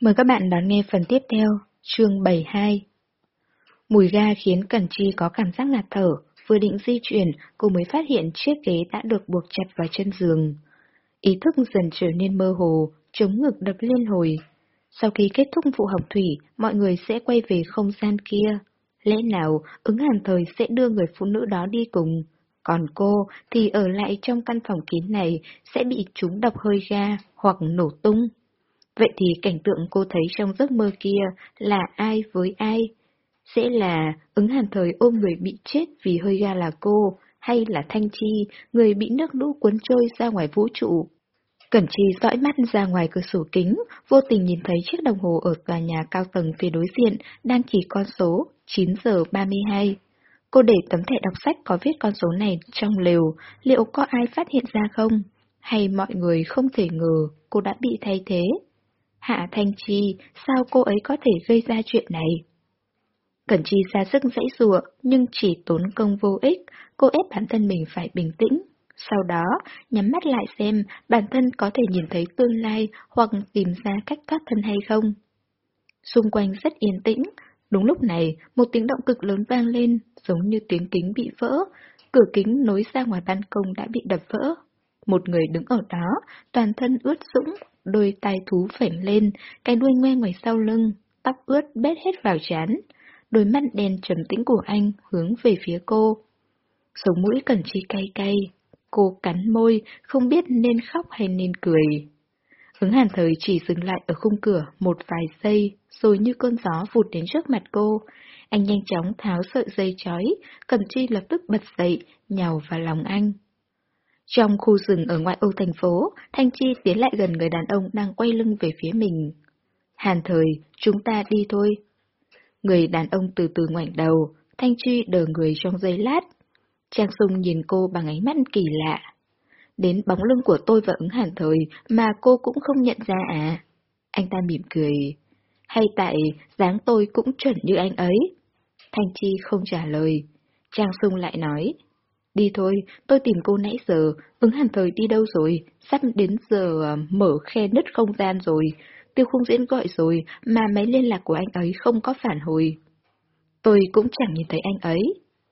Mời các bạn đón nghe phần tiếp theo, chương 72. Mùi ga khiến Cẩn Chi có cảm giác ngạt thở, vừa định di chuyển, cô mới phát hiện chiếc ghế đã được buộc chặt vào chân giường. Ý thức dần trở nên mơ hồ, chống ngực đập liên hồi. Sau khi kết thúc vụ học thủy, mọi người sẽ quay về không gian kia. Lẽ nào ứng hàn thời sẽ đưa người phụ nữ đó đi cùng? Còn cô thì ở lại trong căn phòng kín này sẽ bị chúng độc hơi ga hoặc nổ tung. Vậy thì cảnh tượng cô thấy trong giấc mơ kia là ai với ai? Sẽ là ứng hàn thời ôm người bị chết vì hơi ga là cô, hay là Thanh Chi, người bị nước lũ cuốn trôi ra ngoài vũ trụ? Cẩn Chi dõi mắt ra ngoài cửa sổ kính, vô tình nhìn thấy chiếc đồng hồ ở tòa nhà cao tầng phía đối diện đang chỉ con số 9 giờ 32. Cô để tấm thẻ đọc sách có viết con số này trong lều, liệu có ai phát hiện ra không? Hay mọi người không thể ngờ cô đã bị thay thế? Hạ Thanh Chi, sao cô ấy có thể gây ra chuyện này? Cẩn Chi ra sức dãy rùa, nhưng chỉ tốn công vô ích, cô ép bản thân mình phải bình tĩnh. Sau đó, nhắm mắt lại xem bản thân có thể nhìn thấy tương lai hoặc tìm ra cách thoát thân hay không. Xung quanh rất yên tĩnh, đúng lúc này một tiếng động cực lớn vang lên, giống như tiếng kính bị vỡ, cửa kính nối ra ngoài ban công đã bị đập vỡ. Một người đứng ở đó, toàn thân ướt sũng, đôi tai thú phảnh lên, cái đuôi ngoe ngoài sau lưng, tóc ướt bết hết vào chán. Đôi mắt đen trầm tĩnh của anh hướng về phía cô. Sống mũi cẩn chi cay cay, cô cắn môi, không biết nên khóc hay nên cười. Ứng hàn thời chỉ dừng lại ở khung cửa một vài giây, rồi như cơn gió vụt đến trước mặt cô. Anh nhanh chóng tháo sợi dây chói, Cẩm Chi lập tức bật dậy, nhào vào lòng anh. Trong khu rừng ở ngoại ô thành phố, Thanh Chi tiến lại gần người đàn ông đang quay lưng về phía mình. Hàn thời, chúng ta đi thôi. Người đàn ông từ từ ngoảnh đầu, Thanh Chi đờ người trong giây lát. Trang Sung nhìn cô bằng ánh mắt kỳ lạ. Đến bóng lưng của tôi và ứng hàn thời mà cô cũng không nhận ra à? Anh ta mỉm cười. Hay tại dáng tôi cũng chuẩn như anh ấy? Thanh Chi không trả lời. Trang Sung lại nói. Đi thôi, tôi tìm cô nãy giờ, ứng hàn thời đi đâu rồi, sắp đến giờ à, mở khe nứt không gian rồi, tiêu khung diễn gọi rồi mà máy liên lạc của anh ấy không có phản hồi. Tôi cũng chẳng nhìn thấy anh ấy,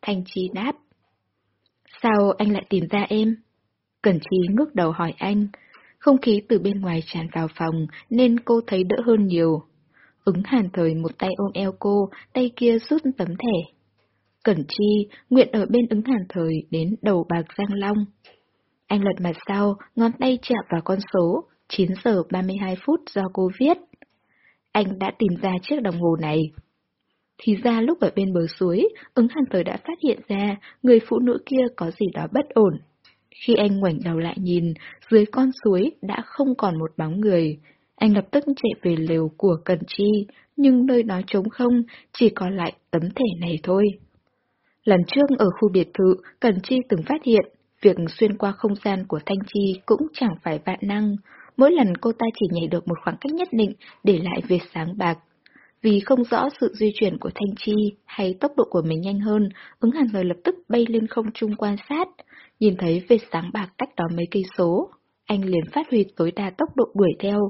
Thanh Chi đáp. Sao anh lại tìm ra em? Cẩn Chi ngước đầu hỏi anh, không khí từ bên ngoài tràn vào phòng nên cô thấy đỡ hơn nhiều. Ứng hàn thời một tay ôm eo cô, tay kia rút tấm thẻ. Cẩn Chi, nguyện ở bên ứng hàn thời đến đầu bạc Giang Long. Anh lật mặt sau, ngón tay chạm vào con số, 9 giờ 32 phút do cô viết. Anh đã tìm ra chiếc đồng hồ này. Thì ra lúc ở bên bờ suối, ứng hàn thời đã phát hiện ra người phụ nữ kia có gì đó bất ổn. Khi anh ngoảnh đầu lại nhìn, dưới con suối đã không còn một bóng người. Anh lập tức chạy về lều của Cần Chi, nhưng nơi đó trống không, chỉ còn lại tấm thẻ này thôi. Lần trước ở khu biệt thự, Cần Chi từng phát hiện, việc xuyên qua không gian của Thanh Chi cũng chẳng phải vạn năng. Mỗi lần cô ta chỉ nhảy được một khoảng cách nhất định để lại vệt sáng bạc. Vì không rõ sự di chuyển của Thanh Chi hay tốc độ của mình nhanh hơn, ứng hàn rồi lập tức bay lên không trung quan sát, nhìn thấy vệt sáng bạc cách đó mấy cây số. Anh liền phát huy tối đa tốc độ đuổi theo.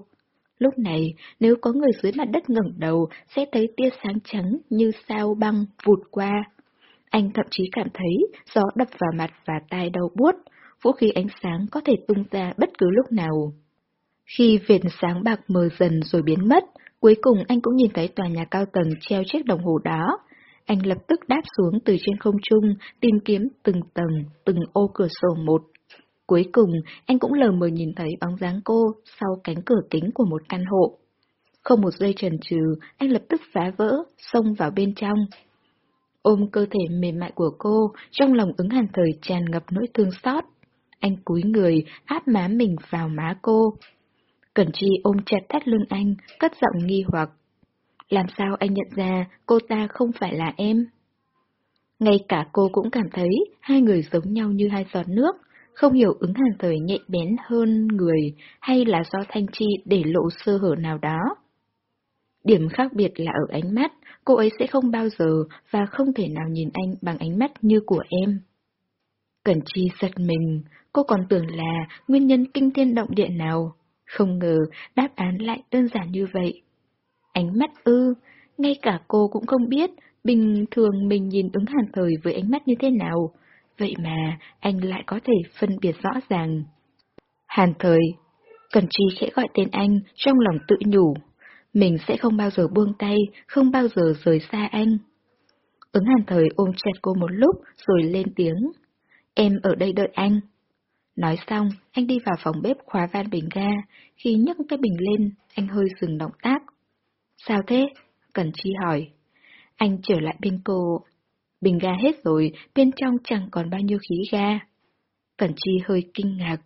Lúc này, nếu có người dưới mặt đất ngẩng đầu, sẽ thấy tia sáng trắng như sao băng vụt qua. Anh thậm chí cảm thấy gió đập vào mặt và tai đau buốt, vũ khí ánh sáng có thể tung ra bất cứ lúc nào. Khi viền sáng bạc mờ dần rồi biến mất, cuối cùng anh cũng nhìn thấy tòa nhà cao tầng treo chiếc đồng hồ đó. Anh lập tức đáp xuống từ trên không trung, tìm kiếm từng tầng, từng ô cửa sổ một. Cuối cùng, anh cũng lờ mờ nhìn thấy bóng dáng cô sau cánh cửa kính của một căn hộ. Không một giây trần trừ, anh lập tức phá vỡ, xông vào bên trong. Ôm cơ thể mềm mại của cô, trong lòng ứng hàn thời tràn ngập nỗi thương xót. Anh cúi người, áp má mình vào má cô. Cẩn Chi ôm chặt thắt lưng anh, cất giọng nghi hoặc. Làm sao anh nhận ra cô ta không phải là em? Ngay cả cô cũng cảm thấy hai người giống nhau như hai giọt nước, không hiểu ứng hàn thời nhạy bén hơn người hay là do Thanh Chi để lộ sơ hở nào đó. Điểm khác biệt là ở ánh mắt, cô ấy sẽ không bao giờ và không thể nào nhìn anh bằng ánh mắt như của em. Cẩn Chi giật mình, cô còn tưởng là nguyên nhân kinh thiên động địa nào. Không ngờ đáp án lại đơn giản như vậy. Ánh mắt ư, ngay cả cô cũng không biết, bình thường mình nhìn ứng hàn thời với ánh mắt như thế nào. Vậy mà, anh lại có thể phân biệt rõ ràng. Hàn thời, Cần Chi khẽ gọi tên anh, trong lòng tự nhủ. Mình sẽ không bao giờ buông tay, không bao giờ rời xa anh. Ứng hàn thời ôm chặt cô một lúc rồi lên tiếng. Em ở đây đợi anh. Nói xong, anh đi vào phòng bếp khóa van bình ga. Khi nhấc cái bình lên, anh hơi dừng động tác. Sao thế? Cần Chi hỏi. Anh trở lại bên cô. Bình ga hết rồi, bên trong chẳng còn bao nhiêu khí ga. Cẩn Chi hơi kinh ngạc.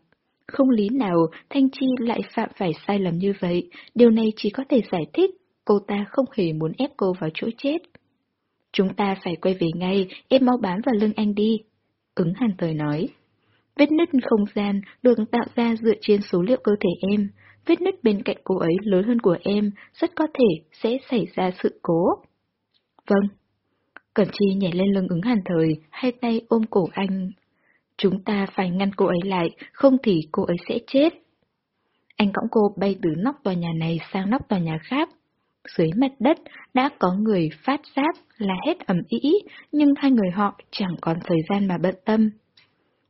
Không lý nào Thanh Chi lại phạm phải sai lầm như vậy, điều này chỉ có thể giải thích, cô ta không hề muốn ép cô vào chỗ chết. Chúng ta phải quay về ngay, em mau bám vào lưng anh đi. Ứng hàn thời nói. Vết nứt không gian được tạo ra dựa trên số liệu cơ thể em. Vết nứt bên cạnh cô ấy lớn hơn của em, rất có thể sẽ xảy ra sự cố. Vâng. Cẩn Chi nhảy lên lưng ứng hàn thời, hai tay ôm cổ anh. Chúng ta phải ngăn cô ấy lại, không thì cô ấy sẽ chết. Anh cõng cô bay từ nóc tòa nhà này sang nóc tòa nhà khác. Dưới mặt đất đã có người phát giác là hết ẩm ý, nhưng hai người họ chẳng còn thời gian mà bận tâm.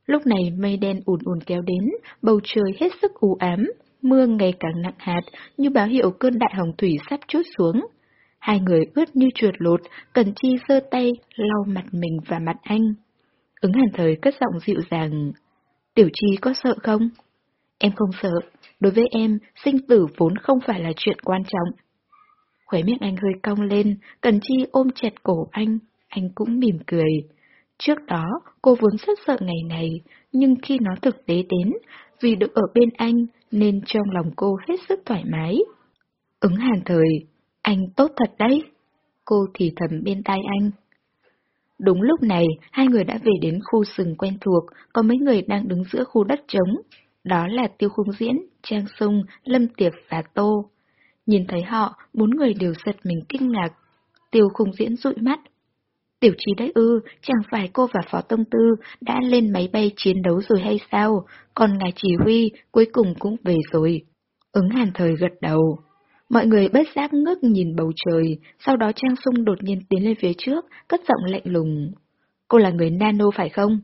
Lúc này mây đen ùn ùn kéo đến, bầu trời hết sức u ám, mưa ngày càng nặng hạt, như báo hiệu cơn đại hồng thủy sắp chút xuống. Hai người ướt như trượt lột, cần chi sơ tay, lau mặt mình và mặt anh. Ứng hàn thời cất giọng dịu dàng. Tiểu chi có sợ không? Em không sợ, đối với em, sinh tử vốn không phải là chuyện quan trọng. Khóe miệng anh hơi cong lên, Cần Chi ôm chặt cổ anh, anh cũng mỉm cười. Trước đó, cô vốn rất sợ ngày này, nhưng khi nó thực tế đến, vì được ở bên anh nên trong lòng cô hết sức thoải mái. Ứng hàn thời, anh tốt thật đấy. Cô thì thầm bên tai anh. Đúng lúc này, hai người đã về đến khu rừng quen thuộc, có mấy người đang đứng giữa khu đất trống. Đó là Tiêu Khung Diễn, Trang Sung, Lâm Tiệp và Tô. Nhìn thấy họ, bốn người đều giật mình kinh ngạc. Tiêu Khung Diễn dụi mắt. Tiểu trí đấy ư, chẳng phải cô và Phó Tông Tư đã lên máy bay chiến đấu rồi hay sao, còn ngài chỉ huy cuối cùng cũng về rồi. Ứng hàn thời gật đầu. Mọi người bất giác ngước nhìn bầu trời, sau đó Trang Sung đột nhiên tiến lên phía trước, cất giọng lạnh lùng. Cô là người nano phải không?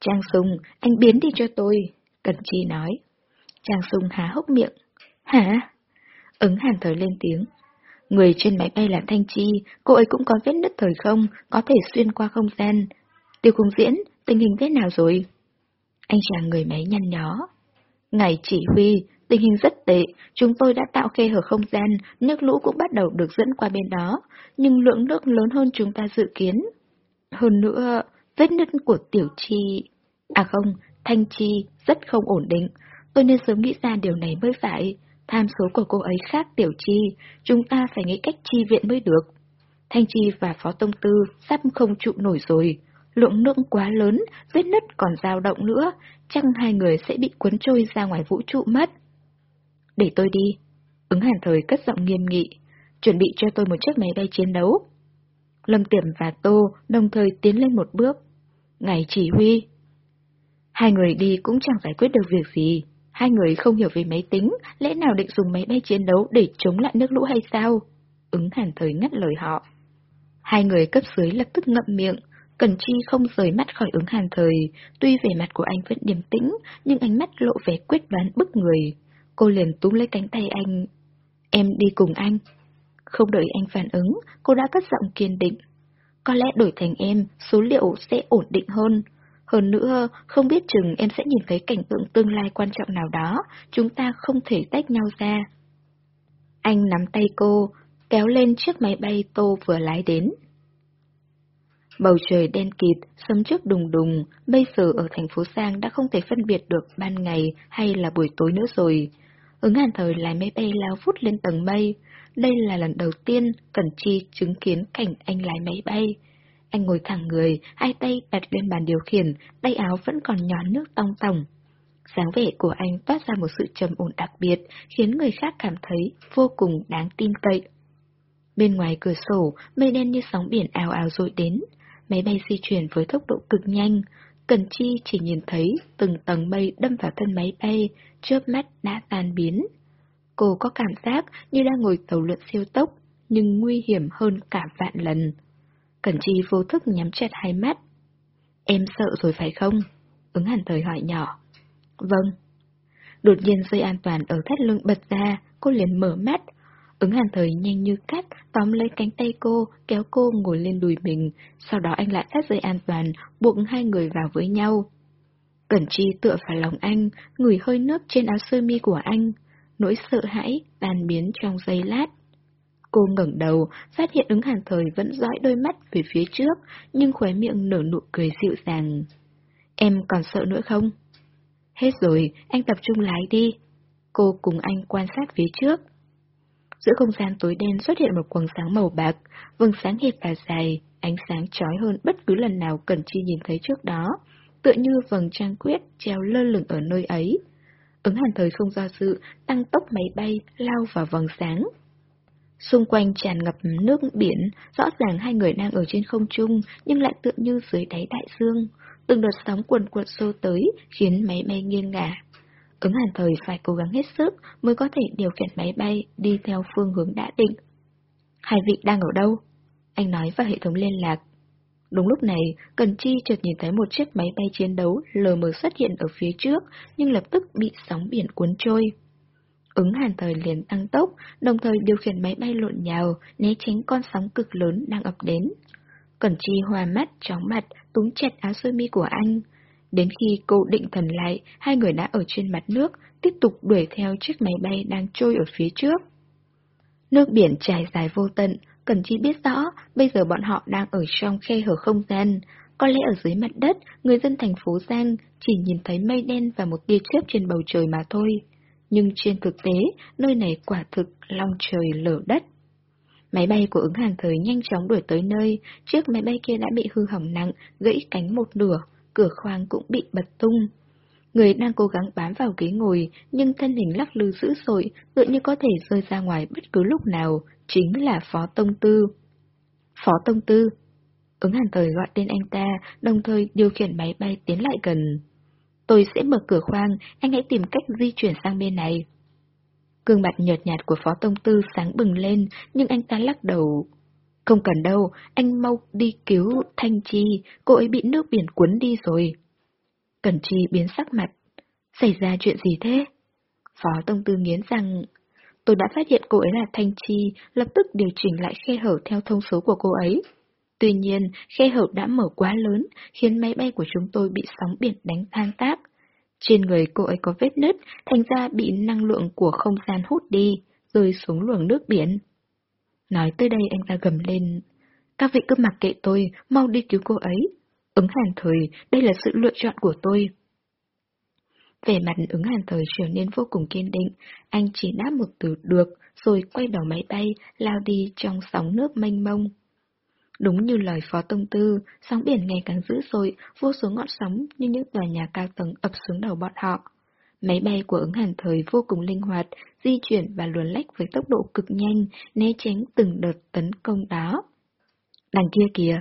Trang Sung, anh biến đi cho tôi, Cần Chi nói. Trang Sung há hốc miệng. Hả? Ứng hàn thời lên tiếng. Người trên máy bay là Thanh Chi, cô ấy cũng có vết nứt thời không, có thể xuyên qua không gian. Tiêu cung diễn, tình hình thế nào rồi? Anh chàng người máy nhăn nhó. Ngài chỉ huy, tình hình rất tệ, chúng tôi đã tạo khe hở không gian, nước lũ cũng bắt đầu được dẫn qua bên đó, nhưng lượng nước lớn hơn chúng ta dự kiến. Hơn nữa, vết nứt của tiểu chi... À không, thanh chi, rất không ổn định. Tôi nên sớm nghĩ ra điều này mới phải. Tham số của cô ấy khác tiểu chi, chúng ta phải nghĩ cách chi viện mới được. Thanh Chi và Phó Tông Tư sắp không trụ nổi rồi. Lượng nước quá lớn, vết nứt còn dao động nữa, chăng hai người sẽ bị cuốn trôi ra ngoài vũ trụ mất. Để tôi đi. Ứng hàn thời cất giọng nghiêm nghị, chuẩn bị cho tôi một chiếc máy bay chiến đấu. Lâm Tiệm và Tô đồng thời tiến lên một bước. Ngài chỉ huy. Hai người đi cũng chẳng giải quyết được việc gì. Hai người không hiểu về máy tính, lẽ nào định dùng máy bay chiến đấu để chống lại nước lũ hay sao? Ứng hàn thời ngắt lời họ. Hai người cấp dưới lập tức ngậm miệng, Cần Chi không rời mắt khỏi ứng hàn thời, tuy vẻ mặt của anh vẫn điềm tĩnh, nhưng ánh mắt lộ vẻ quyết đoán bức người. Cô liền túm lấy cánh tay anh. Em đi cùng anh. Không đợi anh phản ứng, cô đã cất giọng kiên định. Có lẽ đổi thành em, số liệu sẽ ổn định hơn. Hơn nữa, không biết chừng em sẽ nhìn thấy cảnh tượng tương lai quan trọng nào đó, chúng ta không thể tách nhau ra. Anh nắm tay cô, kéo lên chiếc máy bay tô vừa lái đến. Bầu trời đen kịt, sấm trước đùng đùng, bây giờ ở thành phố Sang đã không thể phân biệt được ban ngày hay là buổi tối nữa rồi. Ứng hàn thời lái máy bay lao vút lên tầng mây. Đây là lần đầu tiên Cẩn Chi chứng kiến cảnh anh lái máy bay. Anh ngồi thẳng người, hai tay đặt lên bàn điều khiển, tay áo vẫn còn nhón nước tong tòng. dáng vẻ của anh toát ra một sự trầm ổn đặc biệt, khiến người khác cảm thấy vô cùng đáng tin cậy. Bên ngoài cửa sổ, mây đen như sóng biển ào ào dội đến. Máy bay di chuyển với tốc độ cực nhanh. Cần Chi chỉ nhìn thấy từng tầng mây đâm vào thân máy bay, chớp mắt đã tan biến. Cô có cảm giác như đang ngồi tàu lượn siêu tốc, nhưng nguy hiểm hơn cả vạn lần. Cẩn Chi vô thức nhắm chặt hai mắt. Em sợ rồi phải không? Ứng hẳn thời hỏi nhỏ. Vâng. Đột nhiên dây an toàn ở thắt lưng bật ra, cô liền mở mắt. Ứng hàn thời nhanh như cắt, tóm lấy cánh tay cô, kéo cô ngồi lên đùi mình, sau đó anh lại thắt dây an toàn, buộc hai người vào với nhau. Cẩn Chi tựa vào lòng anh, ngửi hơi nước trên áo sơ mi của anh. Nỗi sợ hãi tan biến trong giây lát. Cô ngẩng đầu, phát hiện ứng hàn thời vẫn dõi đôi mắt về phía trước, nhưng khóe miệng nở nụ cười dịu dàng. Em còn sợ nữa không? Hết rồi, anh tập trung lái đi. Cô cùng anh quan sát phía trước. Giữa không gian tối đen xuất hiện một quầng sáng màu bạc, vầng sáng hẹp và dài, ánh sáng chói hơn bất cứ lần nào Cẩn Chi nhìn thấy trước đó, tựa như vầng trăng quyết treo lơ lửng ở nơi ấy. Ứng hàn thời không do dự, tăng tốc máy bay, lao vào vầng sáng. Xung quanh tràn ngập nước biển, rõ ràng hai người đang ở trên không trung, nhưng lại tựa như dưới đáy đại dương. Từng đợt sóng cuồn cuộn xô tới, khiến máy bay nghiêng ngả. Ứng hàn thời phải cố gắng hết sức mới có thể điều khiển máy bay đi theo phương hướng đã định. Hai vị đang ở đâu? Anh nói vào hệ thống liên lạc. Đúng lúc này, Cần Chi chợt nhìn thấy một chiếc máy bay chiến đấu lờ mờ xuất hiện ở phía trước, nhưng lập tức bị sóng biển cuốn trôi. Ứng hàn thời liền tăng tốc, đồng thời điều khiển máy bay lộn nhào, né tránh con sóng cực lớn đang ập đến. Cẩn Chi hòa mắt, chóng mặt, túng chặt áo sơ mi của anh. Đến khi cô định thần lại, hai người đã ở trên mặt nước, tiếp tục đuổi theo chiếc máy bay đang trôi ở phía trước. Nước biển trải dài vô tận, Cẩn Chi biết rõ, bây giờ bọn họ đang ở trong khe hở không gian. Có lẽ ở dưới mặt đất, người dân thành phố Giang chỉ nhìn thấy mây đen và một tia chớp trên bầu trời mà thôi. Nhưng trên thực tế, nơi này quả thực long trời lở đất. Máy bay của ứng hàng thời nhanh chóng đuổi tới nơi, chiếc máy bay kia đã bị hư hỏng nặng, gãy cánh một nửa, cửa khoang cũng bị bật tung. Người đang cố gắng bám vào ghế ngồi, nhưng thân hình lắc lư dữ dội, tựa như có thể rơi ra ngoài bất cứ lúc nào, chính là Phó Tông Tư. Phó Tông Tư. Ứng hàn thời gọi tên anh ta, đồng thời điều khiển máy bay tiến lại gần. Tôi sẽ mở cửa khoang, anh hãy tìm cách di chuyển sang bên này. Cương mặt nhợt nhạt của Phó Tông Tư sáng bừng lên, nhưng anh ta lắc đầu. Không cần đâu, anh mau đi cứu Thanh Chi, cô ấy bị nước biển cuốn đi rồi. Cẩn Chi biến sắc mặt. Xảy ra chuyện gì thế? Phó Tông Tư nghiến rằng, tôi đã phát hiện cô ấy là Thanh Chi, lập tức điều chỉnh lại khe hở theo thông số của cô ấy. Tuy nhiên, khe hở đã mở quá lớn, khiến máy bay của chúng tôi bị sóng biển đánh tan tác. Trên người cô ấy có vết nứt, thành ra bị năng lượng của không gian hút đi, rơi xuống luồng nước biển. Nói tới đây anh ta gầm lên. Các vị cứ mặc kệ tôi, mau đi cứu cô ấy. Ứng hàn thời, đây là sự lựa chọn của tôi. Vẻ mặt ứng hàn thời trở nên vô cùng kiên định, anh chỉ đáp một từ được, rồi quay đầu máy bay, lao đi trong sóng nước mênh mông. Đúng như lời Phó Tông Tư, sóng biển ngày càng dữ dội, vô số ngọn sóng như những tòa nhà cao tầng ập xuống đầu bọn họ. Máy bay của ứng hàn thời vô cùng linh hoạt, di chuyển và luồn lách với tốc độ cực nhanh, né tránh từng đợt tấn công đó. Đằng kia kìa!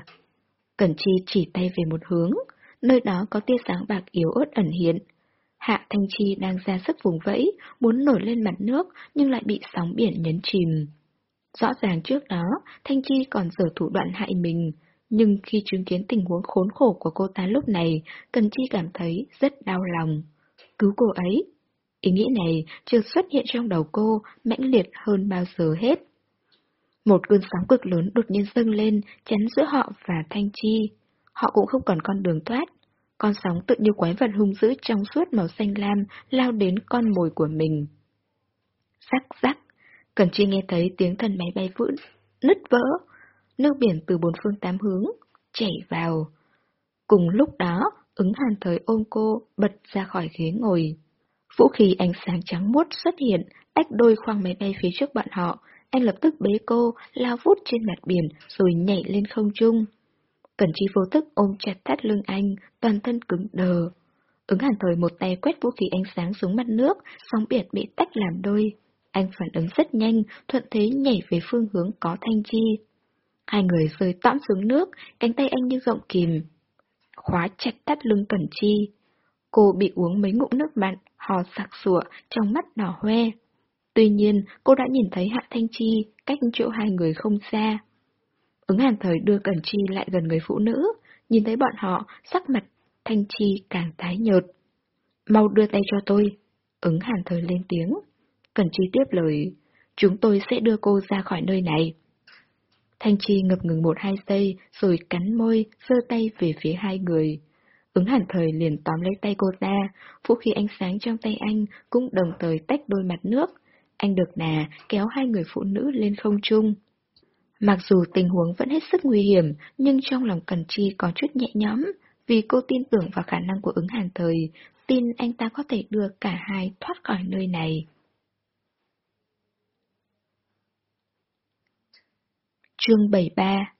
Cẩn Chi chỉ tay về một hướng, nơi đó có tia sáng bạc yếu ớt ẩn hiện. Hạ Thanh Chi đang ra sức vùng vẫy, muốn nổi lên mặt nước nhưng lại bị sóng biển nhấn chìm. Rõ ràng trước đó, Thanh Chi còn dở thủ đoạn hại mình, nhưng khi chứng kiến tình huống khốn khổ của cô ta lúc này, Cần Chi cảm thấy rất đau lòng. Cứu cô ấy. Ý nghĩ này chưa xuất hiện trong đầu cô, mãnh liệt hơn bao giờ hết. Một cơn sóng cực lớn đột nhiên dâng lên, chắn giữa họ và Thanh Chi. Họ cũng không còn con đường thoát. Con sóng tự như quái vật hung dữ trong suốt màu xanh lam lao đến con mồi của mình. Rắc rắc, Cần Chi nghe thấy tiếng thân máy bay vỡ, nứt vỡ, nước biển từ bốn phương tám hướng, chảy vào. Cùng lúc đó, ứng hàn thời ôm cô, bật ra khỏi ghế ngồi. Vũ khí ánh sáng trắng muốt xuất hiện, tách đôi khoang máy bay phía trước bọn họ. Anh lập tức bế cô, lao vút trên mặt biển, rồi nhảy lên không trung. Cẩn chi vô thức ôm chặt thắt lưng anh, toàn thân cứng đờ. Ứng hàn thời một tay quét vũ khí ánh sáng xuống mặt nước, sóng biển bị tách làm đôi. Anh phản ứng rất nhanh, thuận thế nhảy về phương hướng có thanh chi. Hai người rơi tõm xuống nước, cánh tay anh như gọng kìm. Khóa chặt tắt lưng cẩn chi. Cô bị uống mấy ngụm nước mặn, hò sặc sụa, trong mắt đỏ hoe. Tuy nhiên, cô đã nhìn thấy Hạ Thanh Chi cách chỗ hai người không xa. Ứng hàn thời đưa Cẩn Chi lại gần người phụ nữ, nhìn thấy bọn họ, sắc mặt Thanh Chi càng tái nhợt. Mau đưa tay cho tôi. Ứng hàn thời lên tiếng. Cẩn Chi tiếp lời, chúng tôi sẽ đưa cô ra khỏi nơi này. Thanh Chi ngập ngừng một hai giây, rồi cắn môi, giơ tay về phía hai người. Ứng hàn thời liền tóm lấy tay cô ta, vũ khí ánh sáng trong tay anh cũng đồng thời tách đôi mặt nước. Anh được nà kéo hai người phụ nữ lên không trung. Mặc dù tình huống vẫn hết sức nguy hiểm, nhưng trong lòng Cần Chi có chút nhẹ nhõm, vì cô tin tưởng vào khả năng của ứng hàn thời, tin anh ta có thể đưa cả hai thoát khỏi nơi này. Chương 73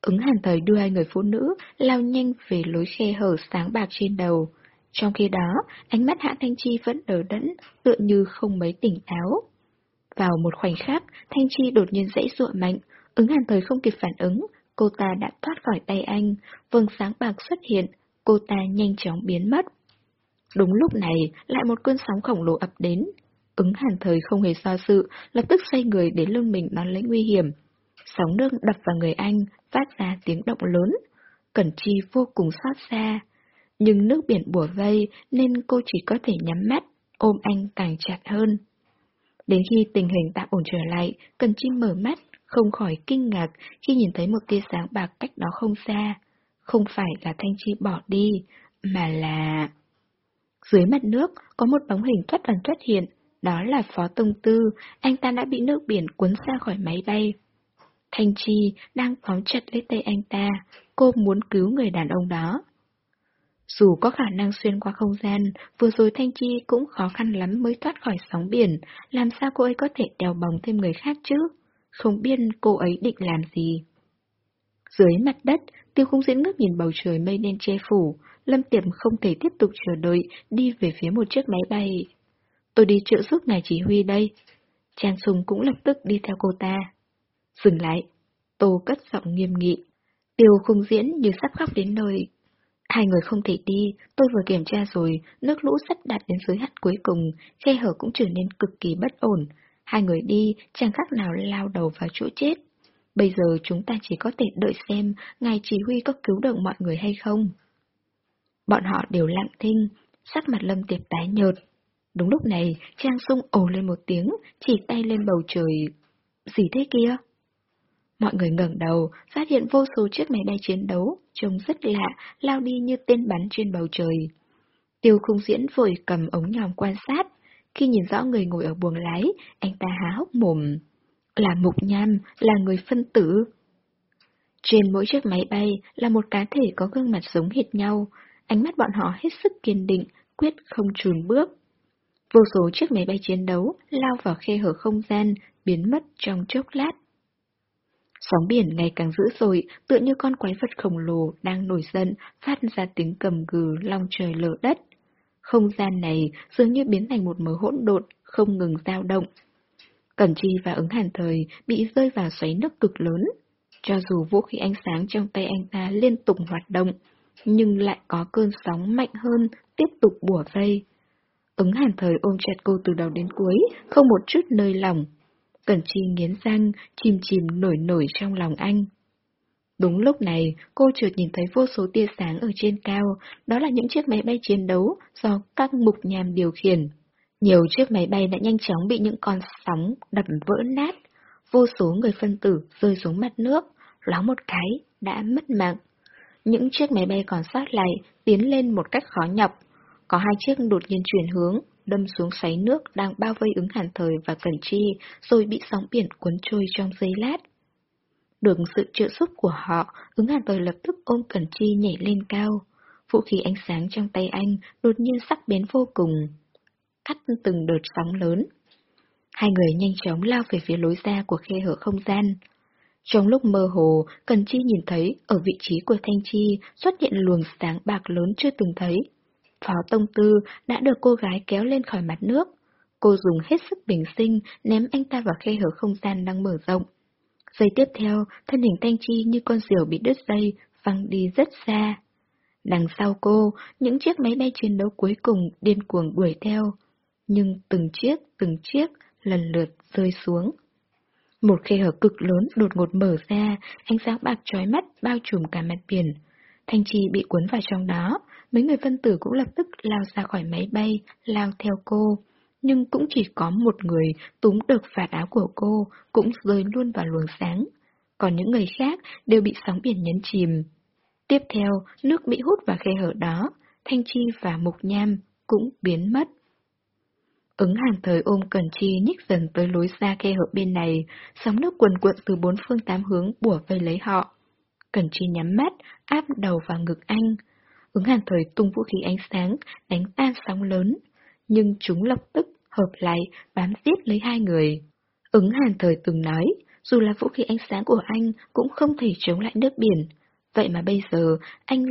Ứng hàn thời đưa hai người phụ nữ lao nhanh về lối khe hở sáng bạc trên đầu. Trong khi đó, ánh mắt Hạ Thanh Chi vẫn đờ đẫn, tựa như không mấy tỉnh táo. Vào một khoảnh khắc, Thanh Chi đột nhiên dãy dụa mạnh, ứng hàn thời không kịp phản ứng, cô ta đã thoát khỏi tay anh, vầng sáng bạc xuất hiện, cô ta nhanh chóng biến mất. Đúng lúc này, lại một cơn sóng khổng lồ ập đến. Ứng hàn thời không hề do dự, lập tức xoay người đến lưng mình đón lấy nguy hiểm. Sóng nước đập vào người anh, phát ra tiếng động lớn. Cẩn Chi vô cùng xót xa. Nhưng nước biển bùa vây nên cô chỉ có thể nhắm mắt, ôm anh càng chặt hơn. Đến khi tình hình tạm ổn trở lại, Cẩn Chi mở mắt, không khỏi kinh ngạc khi nhìn thấy một tia sáng bạc cách đó không xa. Không phải là Thanh Chi bỏ đi, mà là... Dưới mặt nước có một bóng hình thoát ẩn thoát hiện, đó là Phó Tông Tư, anh ta đã bị nước biển cuốn ra khỏi máy bay. Thanh Chi đang phóng chặt lấy tay anh ta, cô muốn cứu người đàn ông đó. Dù có khả năng xuyên qua không gian, vừa rồi Thanh Chi cũng khó khăn lắm mới thoát khỏi sóng biển, làm sao cô ấy có thể đèo bóng thêm người khác chứ? Không biết cô ấy định làm gì. Dưới mặt đất, tiêu khung diễn ngước nhìn bầu trời mây đen che phủ, Lâm Tiệm không thể tiếp tục chờ đợi, đi về phía một chiếc máy bay. Tôi đi trợ giúp ngài chỉ huy đây. Trang Sùng cũng lập tức đi theo cô ta. Dừng lại. Tô cất giọng nghiêm nghị. Tiêu khung diễn như sắp khóc đến nơi. Hai người không thể đi, tôi vừa kiểm tra rồi, nước lũ sắp đạt đến giới hạn cuối cùng, khe hở cũng trở nên cực kỳ bất ổn. Hai người đi, chẳng khác nào lao đầu vào chỗ chết. Bây giờ chúng ta chỉ có thể đợi xem ngài chỉ huy có cứu được mọi người hay không. Bọn họ đều lặng thinh, sắc mặt lâm tiệp tái nhợt. Đúng lúc này, Trang Sung ồ lên một tiếng, chỉ tay lên bầu trời. Gì thế kia? Mọi người ngẩng đầu, phát hiện vô số chiếc máy bay chiến đấu, trông rất lạ, lao đi như tên bắn trên bầu trời. Tiêu khung diễn vội cầm ống nhòm quan sát. Khi nhìn rõ người ngồi ở buồng lái, anh ta há hốc mồm. Là mục nham, là người phân tử. Trên mỗi chiếc máy bay là một cá thể có gương mặt giống hệt nhau, ánh mắt bọn họ hết sức kiên định, quyết không trùn bước. Vô số chiếc máy bay chiến đấu lao vào khe hở không gian, biến mất trong chốc lát. Sóng biển ngày càng dữ dội, tựa như con quái vật khổng lồ đang nổi giận, phát ra tiếng cầm gừ long trời lở đất. Không gian này dường như biến thành một mớ hỗn độn, không ngừng dao động. Cẩn Chi và ứng hàn thời bị rơi vào xoáy nước cực lớn. Cho dù vũ khí ánh sáng trong tay anh ta liên tục hoạt động, nhưng lại có cơn sóng mạnh hơn tiếp tục bùa vây. Ứng hàn thời ôm chặt cô từ đầu đến cuối, không một chút nơi lòng. Cẩn Chi nghiến răng, chìm chìm nổi nổi trong lòng anh. Đúng lúc này, cô chợt nhìn thấy vô số tia sáng ở trên cao, đó là những chiếc máy bay chiến đấu do các mục nhàm điều khiển. Nhiều chiếc máy bay đã nhanh chóng bị những con sóng đập vỡ nát, vô số người phân tử rơi xuống mặt nước, ló một cái, đã mất mạng. Những chiếc máy bay còn sót lại tiến lên một cách khó nhọc. Có hai chiếc đột nhiên chuyển hướng, đâm xuống xoáy nước đang bao vây ứng hàn thời và cần chi, rồi bị sóng biển cuốn trôi trong giây lát. Được sự trợ giúp của họ, ứng hàn thời lập tức ôm cần chi nhảy lên cao. Vũ khí ánh sáng trong tay anh đột nhiên sắc bén vô cùng, cắt từng đợt sóng lớn. Hai người nhanh chóng lao về phía lối ra của khe hở không gian. Trong lúc mơ hồ, Cần Chi nhìn thấy ở vị trí của Thanh Chi xuất hiện luồng sáng bạc lớn chưa từng thấy. Phó Tông Tư đã được cô gái kéo lên khỏi mặt nước. Cô dùng hết sức bình sinh ném anh ta vào khe hở không gian đang mở rộng. Giây tiếp theo, thân hình Thanh Chi như con diều bị đứt dây, văng đi rất xa. Đằng sau cô, những chiếc máy bay chiến đấu cuối cùng điên cuồng đuổi theo. Nhưng từng chiếc, từng chiếc lần lượt rơi xuống. Một khe hở cực lớn đột ngột mở ra, ánh sáng bạc trói mắt bao trùm cả mặt biển. Thanh Chi bị cuốn vào trong đó, mấy người phân tử cũng lập tức lao ra khỏi máy bay, lao theo cô. Nhưng cũng chỉ có một người túm được vạt áo của cô, cũng rơi luôn vào luồng sáng. Còn những người khác đều bị sóng biển nhấn chìm. Tiếp theo, nước bị hút vào khe hở đó, Thanh Chi và Mục Nham cũng biến mất. Ứng hàng thời ôm Cẩn Chi nhích dần tới lối ra khe hở bên này, sóng nước cuồn cuộn từ bốn phương tám hướng bủa vây lấy họ. Cẩn Chi nhắm mắt, áp đầu vào ngực anh. Ứng hàn thời tung vũ khí ánh sáng, đánh tan sóng lớn. Nhưng chúng lập tức hợp lại, bám giết lấy hai người. Ứng hàn thời từng nói, dù là vũ khí ánh sáng của anh cũng không thể chống lại nước biển. Vậy mà bây giờ, anh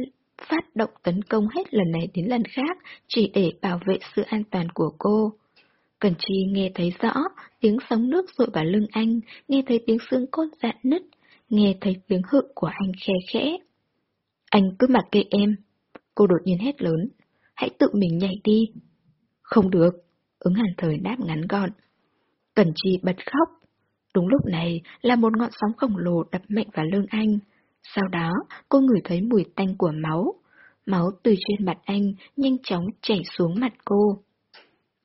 phát động tấn công hết lần này đến lần khác chỉ để bảo vệ sự an toàn của cô. Cần Chi nghe thấy rõ tiếng sóng nước rội vào lưng anh, nghe thấy tiếng xương cốt dạn nứt, nghe thấy tiếng hự của anh khe khẽ. Anh cứ mặc kệ em. Cô đột nhiên hét lớn. Hãy tự mình nhảy đi. Không được. Ứng hàn thời đáp ngắn gọn. Cần Chi bật khóc. Đúng lúc này là một ngọn sóng khổng lồ đập mạnh vào lưng anh. Sau đó, cô ngửi thấy mùi tanh của máu. Máu từ trên mặt anh nhanh chóng chảy xuống mặt cô.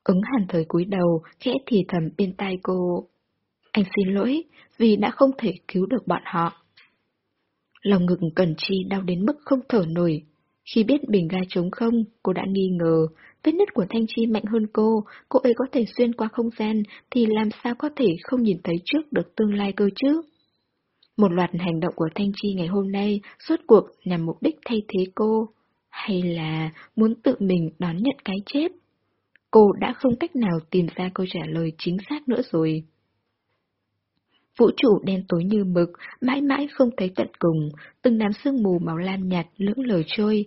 Ứng hàn thời cúi đầu, khẽ thì thầm bên tai cô. Anh xin lỗi, vì đã không thể cứu được bọn họ. Lòng ngực Cẩn Chi đau đến mức không thở nổi. Khi biết bình ga trống không, cô đã nghi ngờ, vết nứt của Thanh Chi mạnh hơn cô, cô ấy có thể xuyên qua không gian, thì làm sao có thể không nhìn thấy trước được tương lai cơ chứ? Một loạt hành động của Thanh Chi ngày hôm nay suốt cuộc nhằm mục đích thay thế cô, hay là muốn tự mình đón nhận cái chết? Cô đã không cách nào tìm ra câu trả lời chính xác nữa rồi. Vũ trụ đen tối như mực, mãi mãi không thấy tận cùng, từng đám sương mù màu lam nhạt lưỡng lờ trôi.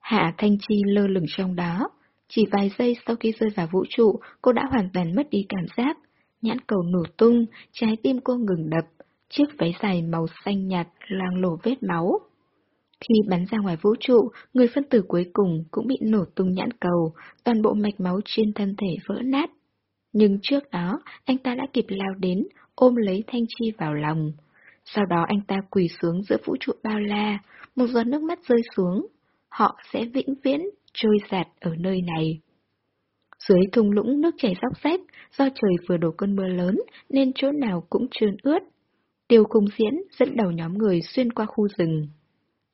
Hạ Thanh Chi lơ lửng trong đó. Chỉ vài giây sau khi rơi vào vũ trụ, cô đã hoàn toàn mất đi cảm giác. Nhãn cầu nổ tung, trái tim cô ngừng đập, chiếc váy dài màu xanh nhạt loang lổ vết máu. Khi bắn ra ngoài vũ trụ, người phân tử cuối cùng cũng bị nổ tung nhãn cầu, toàn bộ mạch máu trên thân thể vỡ nát. Nhưng trước đó, anh ta đã kịp lao đến, ôm lấy Thanh Chi vào lòng. Sau đó anh ta quỳ xuống giữa vũ trụ bao la, một giọt nước mắt rơi xuống. Họ sẽ vĩnh viễn trôi giạt ở nơi này. Dưới thung lũng nước chảy róc rách, do trời vừa đổ cơn mưa lớn nên chỗ nào cũng trơn ướt. Tiêu cung diễn dẫn đầu nhóm người xuyên qua khu rừng.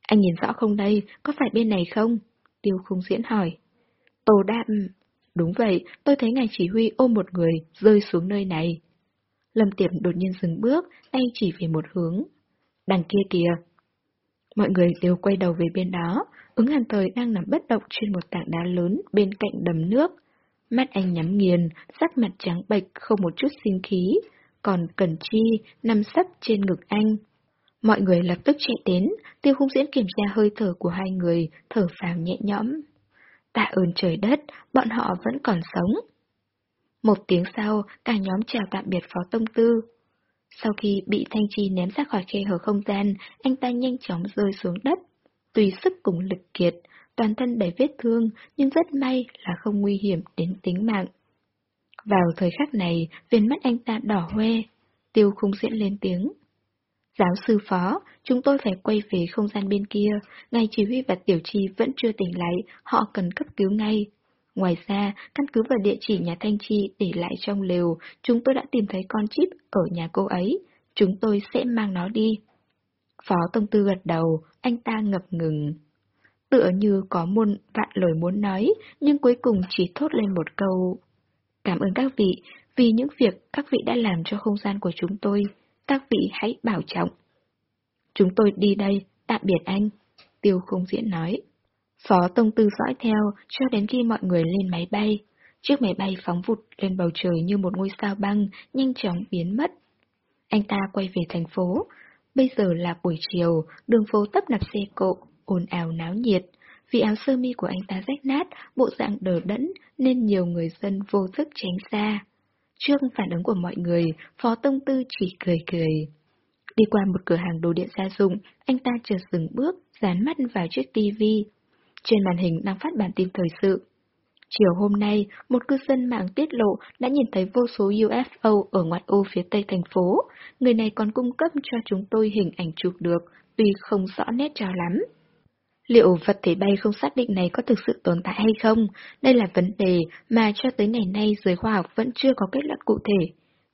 Anh nhìn rõ không đây, có phải bên này không? Tiêu khung diễn hỏi. Tô đạm. Đúng vậy, tôi thấy ngài chỉ huy ôm một người rơi xuống nơi này. Lâm Tiệp đột nhiên dừng bước, tay chỉ về một hướng. Đằng kia kìa. Mọi người đều quay đầu về bên đó, ứng hàn thời đang nằm bất động trên một tảng đá lớn bên cạnh đầm nước. Mắt anh nhắm nghiền, sắc mặt trắng bệch không một chút sinh khí, còn Cần Chi nằm sấp trên ngực anh. Mọi người lập tức chạy đến, tiêu khung diễn kiểm tra hơi thở của hai người, thở phào nhẹ nhõm. Tạ ơn trời đất, bọn họ vẫn còn sống. Một tiếng sau, cả nhóm chào tạm biệt Phó Tông Tư. Sau khi bị Thanh Chi ném ra khỏi khe hở không gian, anh ta nhanh chóng rơi xuống đất. Tùy sức cùng lực kiệt, toàn thân đầy vết thương, nhưng rất may là không nguy hiểm đến tính mạng. Vào thời khắc này, viên mắt anh ta đỏ hoe, tiêu khung diễn lên tiếng. Giáo sư phó, chúng tôi phải quay về không gian bên kia, ngài chỉ huy và tiểu trì vẫn chưa tỉnh lại, họ cần cấp cứu ngay. Ngoài ra, căn cứ vào địa chỉ nhà Thanh Chi để lại trong lều, chúng tôi đã tìm thấy con chip ở nhà cô ấy. Chúng tôi sẽ mang nó đi. Phó Tông Tư gật đầu, anh ta ngập ngừng. Tựa như có muôn vạn lời muốn nói, nhưng cuối cùng chỉ thốt lên một câu. Cảm ơn các vị, vì những việc các vị đã làm cho không gian của chúng tôi. Các vị hãy bảo trọng. Chúng tôi đi đây, tạm biệt anh. Tiêu không diễn nói. Phó Tông Tư dõi theo cho đến khi mọi người lên máy bay. Chiếc máy bay phóng vụt lên bầu trời như một ngôi sao băng, nhanh chóng biến mất. Anh ta quay về thành phố. Bây giờ là buổi chiều, đường phố tấp nập xe cộ, ồn ào náo nhiệt. Vì áo sơ mi của anh ta rách nát, bộ dạng đờ đẫn, nên nhiều người dân vô thức tránh xa. Trước phản ứng của mọi người, Phó Tông Tư chỉ cười cười. Đi qua một cửa hàng đồ điện gia dụng, anh ta chợt dừng bước, dán mắt vào chiếc tivi. Trên màn hình đang phát bản tin thời sự. Chiều hôm nay, một cư dân mạng tiết lộ đã nhìn thấy vô số UFO ở ngoại ô phía tây thành phố. Người này còn cung cấp cho chúng tôi hình ảnh chụp được, tuy không rõ nét cho lắm. Liệu vật thể bay không xác định này có thực sự tồn tại hay không? Đây là vấn đề mà cho tới ngày nay giới khoa học vẫn chưa có kết luận cụ thể.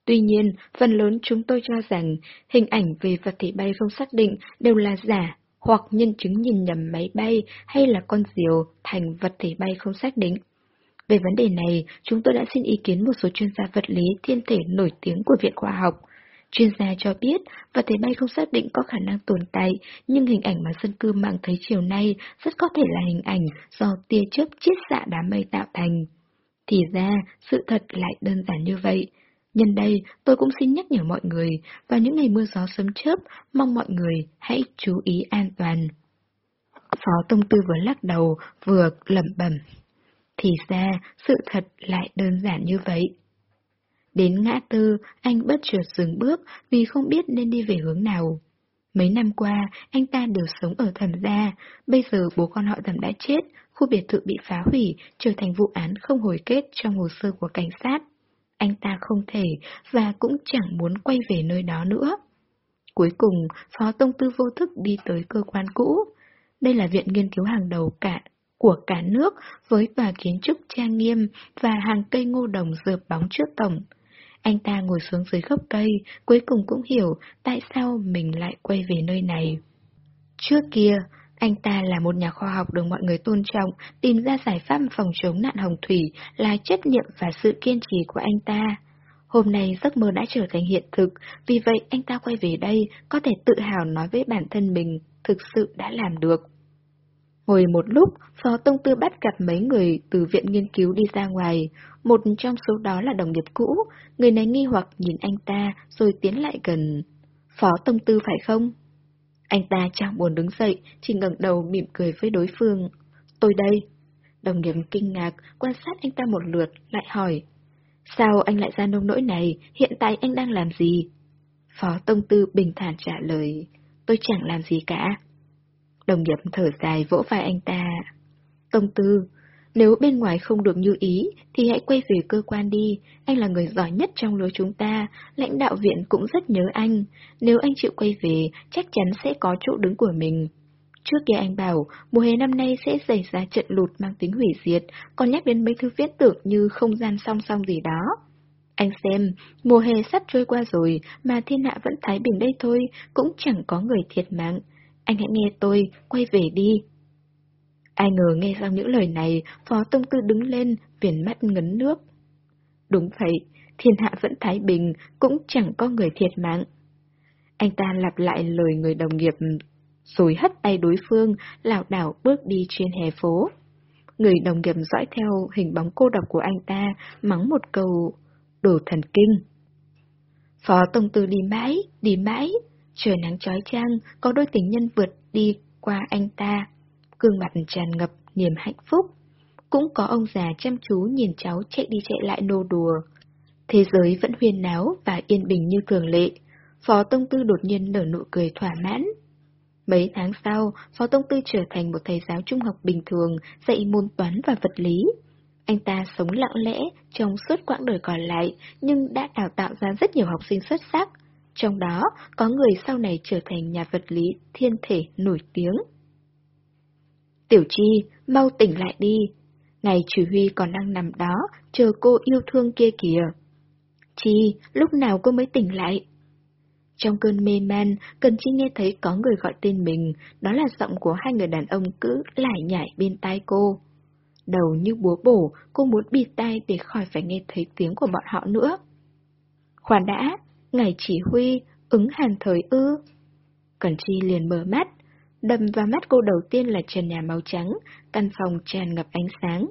Tuy nhiên, phần lớn chúng tôi cho rằng hình ảnh về vật thể bay không xác định đều là giả, hoặc nhân chứng nhìn nhầm máy bay hay là con diều thành vật thể bay không xác định. Về vấn đề này, chúng tôi đã xin ý kiến một số chuyên gia vật lý thiên thể nổi tiếng của Viện Khoa học. Chuyên gia cho biết, vật thể bay không xác định có khả năng tồn tại, nhưng hình ảnh mà dân cư mạng thấy chiều nay rất có thể là hình ảnh do tia chớp chiết xạ đám mây tạo thành. Thì ra, sự thật lại đơn giản như vậy. Nhân đây, tôi cũng xin nhắc nhở mọi người, vào những ngày mưa gió sớm chớp, mong mọi người hãy chú ý an toàn. Phó Tông Tư vừa lắc đầu, vừa lẩm bẩm. Thì ra, sự thật lại đơn giản như vậy. Đến ngã tư, anh bất chợt dừng bước vì không biết nên đi về hướng nào. Mấy năm qua, anh ta đều sống ở thẩm gia, bây giờ bố con họ thẩm đã chết, khu biệt thự bị phá hủy, trở thành vụ án không hồi kết trong hồ sơ của cảnh sát. Anh ta không thể và cũng chẳng muốn quay về nơi đó nữa. Cuối cùng, Phó Tông Tư vô thức đi tới cơ quan cũ. Đây là viện nghiên cứu hàng đầu cả của cả nước với tòa kiến trúc trang nghiêm và hàng cây ngô đồng dợp bóng trước tổng. Anh ta ngồi xuống dưới gốc cây, cuối cùng cũng hiểu tại sao mình lại quay về nơi này. Trước kia, anh ta là một nhà khoa học được mọi người tôn trọng, tìm ra giải pháp phòng chống nạn hồng thủy là trách nhiệm và sự kiên trì của anh ta. Hôm nay giấc mơ đã trở thành hiện thực, vì vậy anh ta quay về đây có thể tự hào nói với bản thân mình thực sự đã làm được. Ngồi một lúc, Phó Tông Tư bắt gặp mấy người từ viện nghiên cứu đi ra ngoài. Một trong số đó là đồng nghiệp cũ, người này nghi hoặc nhìn anh ta rồi tiến lại gần. Phó Tông Tư phải không? Anh ta chẳng buồn đứng dậy, chỉ ngẩng đầu mỉm cười với đối phương. Tôi đây. Đồng nghiệp kinh ngạc, quan sát anh ta một lượt, lại hỏi. Sao anh lại ra nông nỗi này, hiện tại anh đang làm gì? Phó Tông Tư bình thản trả lời. Tôi chẳng làm gì cả. Đồng nghiệp thở dài vỗ vai anh ta. Tông tư, nếu bên ngoài không được như ý, thì hãy quay về cơ quan đi, anh là người giỏi nhất trong lứa chúng ta, lãnh đạo viện cũng rất nhớ anh. Nếu anh chịu quay về, chắc chắn sẽ có chỗ đứng của mình. Trước kia anh bảo, mùa hè năm nay sẽ xảy ra trận lụt mang tính hủy diệt, còn nhắc đến mấy thứ viết tưởng như không gian song song gì đó. Anh xem, mùa hè sắp trôi qua rồi, mà thiên hạ vẫn thái bình đây thôi, cũng chẳng có người thiệt mạng anh hãy nghe tôi, quay về đi. Ai ngờ nghe xong những lời này, Phó Tông Tư đứng lên, viền mắt ngấn nước. Đúng vậy, thiên hạ vẫn thái bình, cũng chẳng có người thiệt mạng. Anh ta lặp lại lời người đồng nghiệp, rồi hất tay đối phương, lảo đảo bước đi trên hè phố. Người đồng nghiệp dõi theo hình bóng cô độc của anh ta, mắng một câu, đồ thần kinh. Phó Tông Tư đi mãi, đi mãi, Trời nắng chói chang, có đôi tình nhân vượt đi qua anh ta. Gương mặt tràn ngập niềm hạnh phúc. Cũng có ông già chăm chú nhìn cháu chạy đi chạy lại nô đùa. Thế giới vẫn huyền náo và yên bình như thường lệ. Phó Tông Tư đột nhiên nở nụ cười thỏa mãn. Mấy tháng sau, Phó Tông Tư trở thành một thầy giáo trung học bình thường, dạy môn toán và vật lý. Anh ta sống lặng lẽ trong suốt quãng đời còn lại, nhưng đã đào tạo ra rất nhiều học sinh xuất sắc, trong đó có người sau này trở thành nhà vật lý thiên thể nổi tiếng. Tiểu Chi, mau tỉnh lại đi. Ngày chỉ huy còn đang nằm đó, chờ cô yêu thương kia kìa. Chi, lúc nào cô mới tỉnh lại? Trong cơn mê man, Cần Chi nghe thấy có người gọi tên mình, đó là giọng của hai người đàn ông cứ lải nhải bên tai cô. Đầu như búa bổ, cô muốn bịt tai để khỏi phải nghe thấy tiếng của bọn họ nữa. Khoan đã, Ngài chỉ huy, ứng hàn thời ư. Cẩn Chi liền mở mắt, đầm vào mắt cô đầu tiên là trần nhà màu trắng, căn phòng tràn ngập ánh sáng.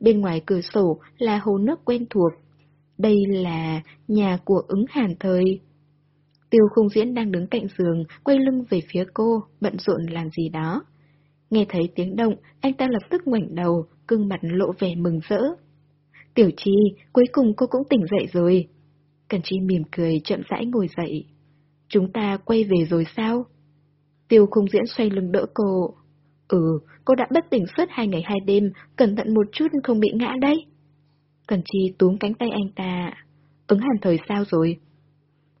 Bên ngoài cửa sổ là hồ nước quen thuộc. Đây là nhà của ứng hàn thời. Tiêu khung diễn đang đứng cạnh giường, quay lưng về phía cô, bận rộn làm gì đó. Nghe thấy tiếng động, anh ta lập tức ngoảnh đầu, cưng mặt lộ vẻ mừng rỡ. Tiểu Chi, cuối cùng cô cũng tỉnh dậy rồi. Cần Chi mỉm cười chậm rãi ngồi dậy. Chúng ta quay về rồi sao? Tiêu khung diễn xoay lưng đỡ cô. Ừ, cô đã bất tỉnh suốt hai ngày hai đêm, cẩn thận một chút không bị ngã đấy. Cần Chi túm cánh tay anh ta. Ứng hàn thời sao rồi?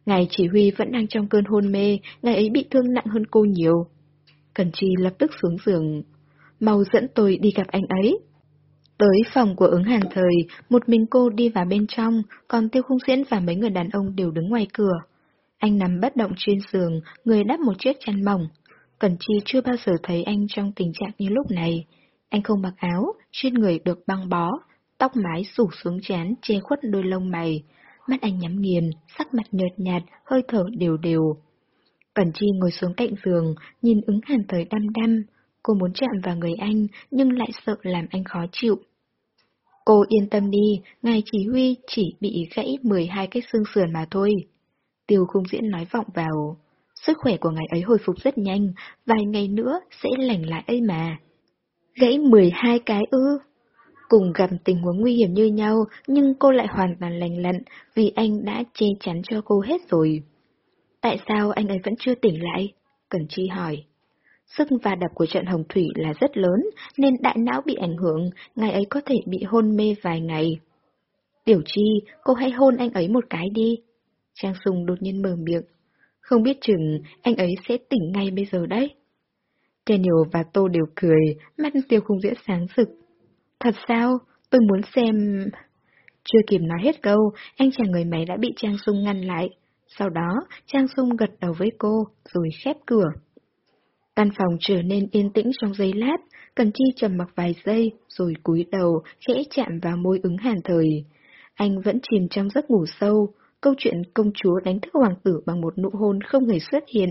Ngài chỉ huy vẫn đang trong cơn hôn mê, ngài ấy bị thương nặng hơn cô nhiều. Cần Chi lập tức xuống giường. Mau dẫn tôi đi gặp anh ấy. Tới phòng của ứng hàn thời, một mình cô đi vào bên trong, còn Tiêu Khung Diễn và mấy người đàn ông đều đứng ngoài cửa. Anh nằm bất động trên giường, người đắp một chiếc chăn mỏng. Cần Chi chưa bao giờ thấy anh trong tình trạng như lúc này. Anh không mặc áo, trên người được băng bó, tóc mái rủ xuống chán che khuất đôi lông mày. Mắt anh nhắm nghiền, sắc mặt nhợt nhạt, hơi thở đều đều. Cẩn Chi ngồi xuống cạnh giường, nhìn ứng hàn thời đăm đăm. Cô muốn chạm vào người anh, nhưng lại sợ làm anh khó chịu. Cô yên tâm đi, ngài chỉ huy chỉ bị gãy 12 cái xương sườn mà thôi. Tiêu khung diễn nói vọng vào. Sức khỏe của ngài ấy hồi phục rất nhanh, vài ngày nữa sẽ lành lại ấy mà. Gãy 12 cái ư. Cùng gặp tình huống nguy hiểm như nhau, nhưng cô lại hoàn toàn lành lặn vì anh đã che chắn cho cô hết rồi. Tại sao anh ấy vẫn chưa tỉnh lại? Cần Chi hỏi. Sức va đập của trận hồng thủy là rất lớn, nên đại não bị ảnh hưởng, ngài ấy có thể bị hôn mê vài ngày. Tiểu Chi, cô hãy hôn anh ấy một cái đi. Trang Sùng đột nhiên mở miệng. Không biết chừng anh ấy sẽ tỉnh ngay bây giờ đấy. Daniel và Tô đều cười, mắt tiêu khung diễn sáng rực. Thật sao? Tôi muốn xem... Chưa kịp nói hết câu, anh chàng người máy đã bị Trang Sung ngăn lại. Sau đó, Trang Sung gật đầu với cô, rồi khép cửa. Căn phòng trở nên yên tĩnh trong giây lát, Cần Chi trầm mặc vài giây, rồi cúi đầu, khẽ chạm vào môi ứng hàn thời. Anh vẫn chìm trong giấc ngủ sâu, câu chuyện công chúa đánh thức hoàng tử bằng một nụ hôn không hề xuất hiện.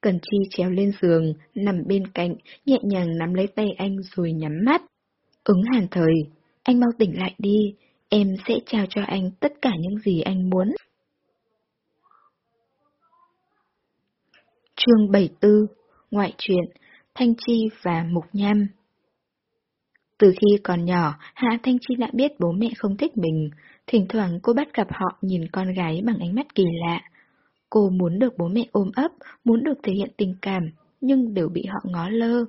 Cần Chi trèo lên giường, nằm bên cạnh, nhẹ nhàng nắm lấy tay anh rồi nhắm mắt. Ứng hàn thời, anh mau tỉnh lại đi, em sẽ trao cho anh tất cả những gì anh muốn. Chương 74 Ngoại truyện Thanh Chi và Mục Nham Từ khi còn nhỏ, Hạ Thanh Chi đã biết bố mẹ không thích mình. Thỉnh thoảng cô bắt gặp họ nhìn con gái bằng ánh mắt kỳ lạ. Cô muốn được bố mẹ ôm ấp, muốn được thể hiện tình cảm, nhưng đều bị họ ngó lơ.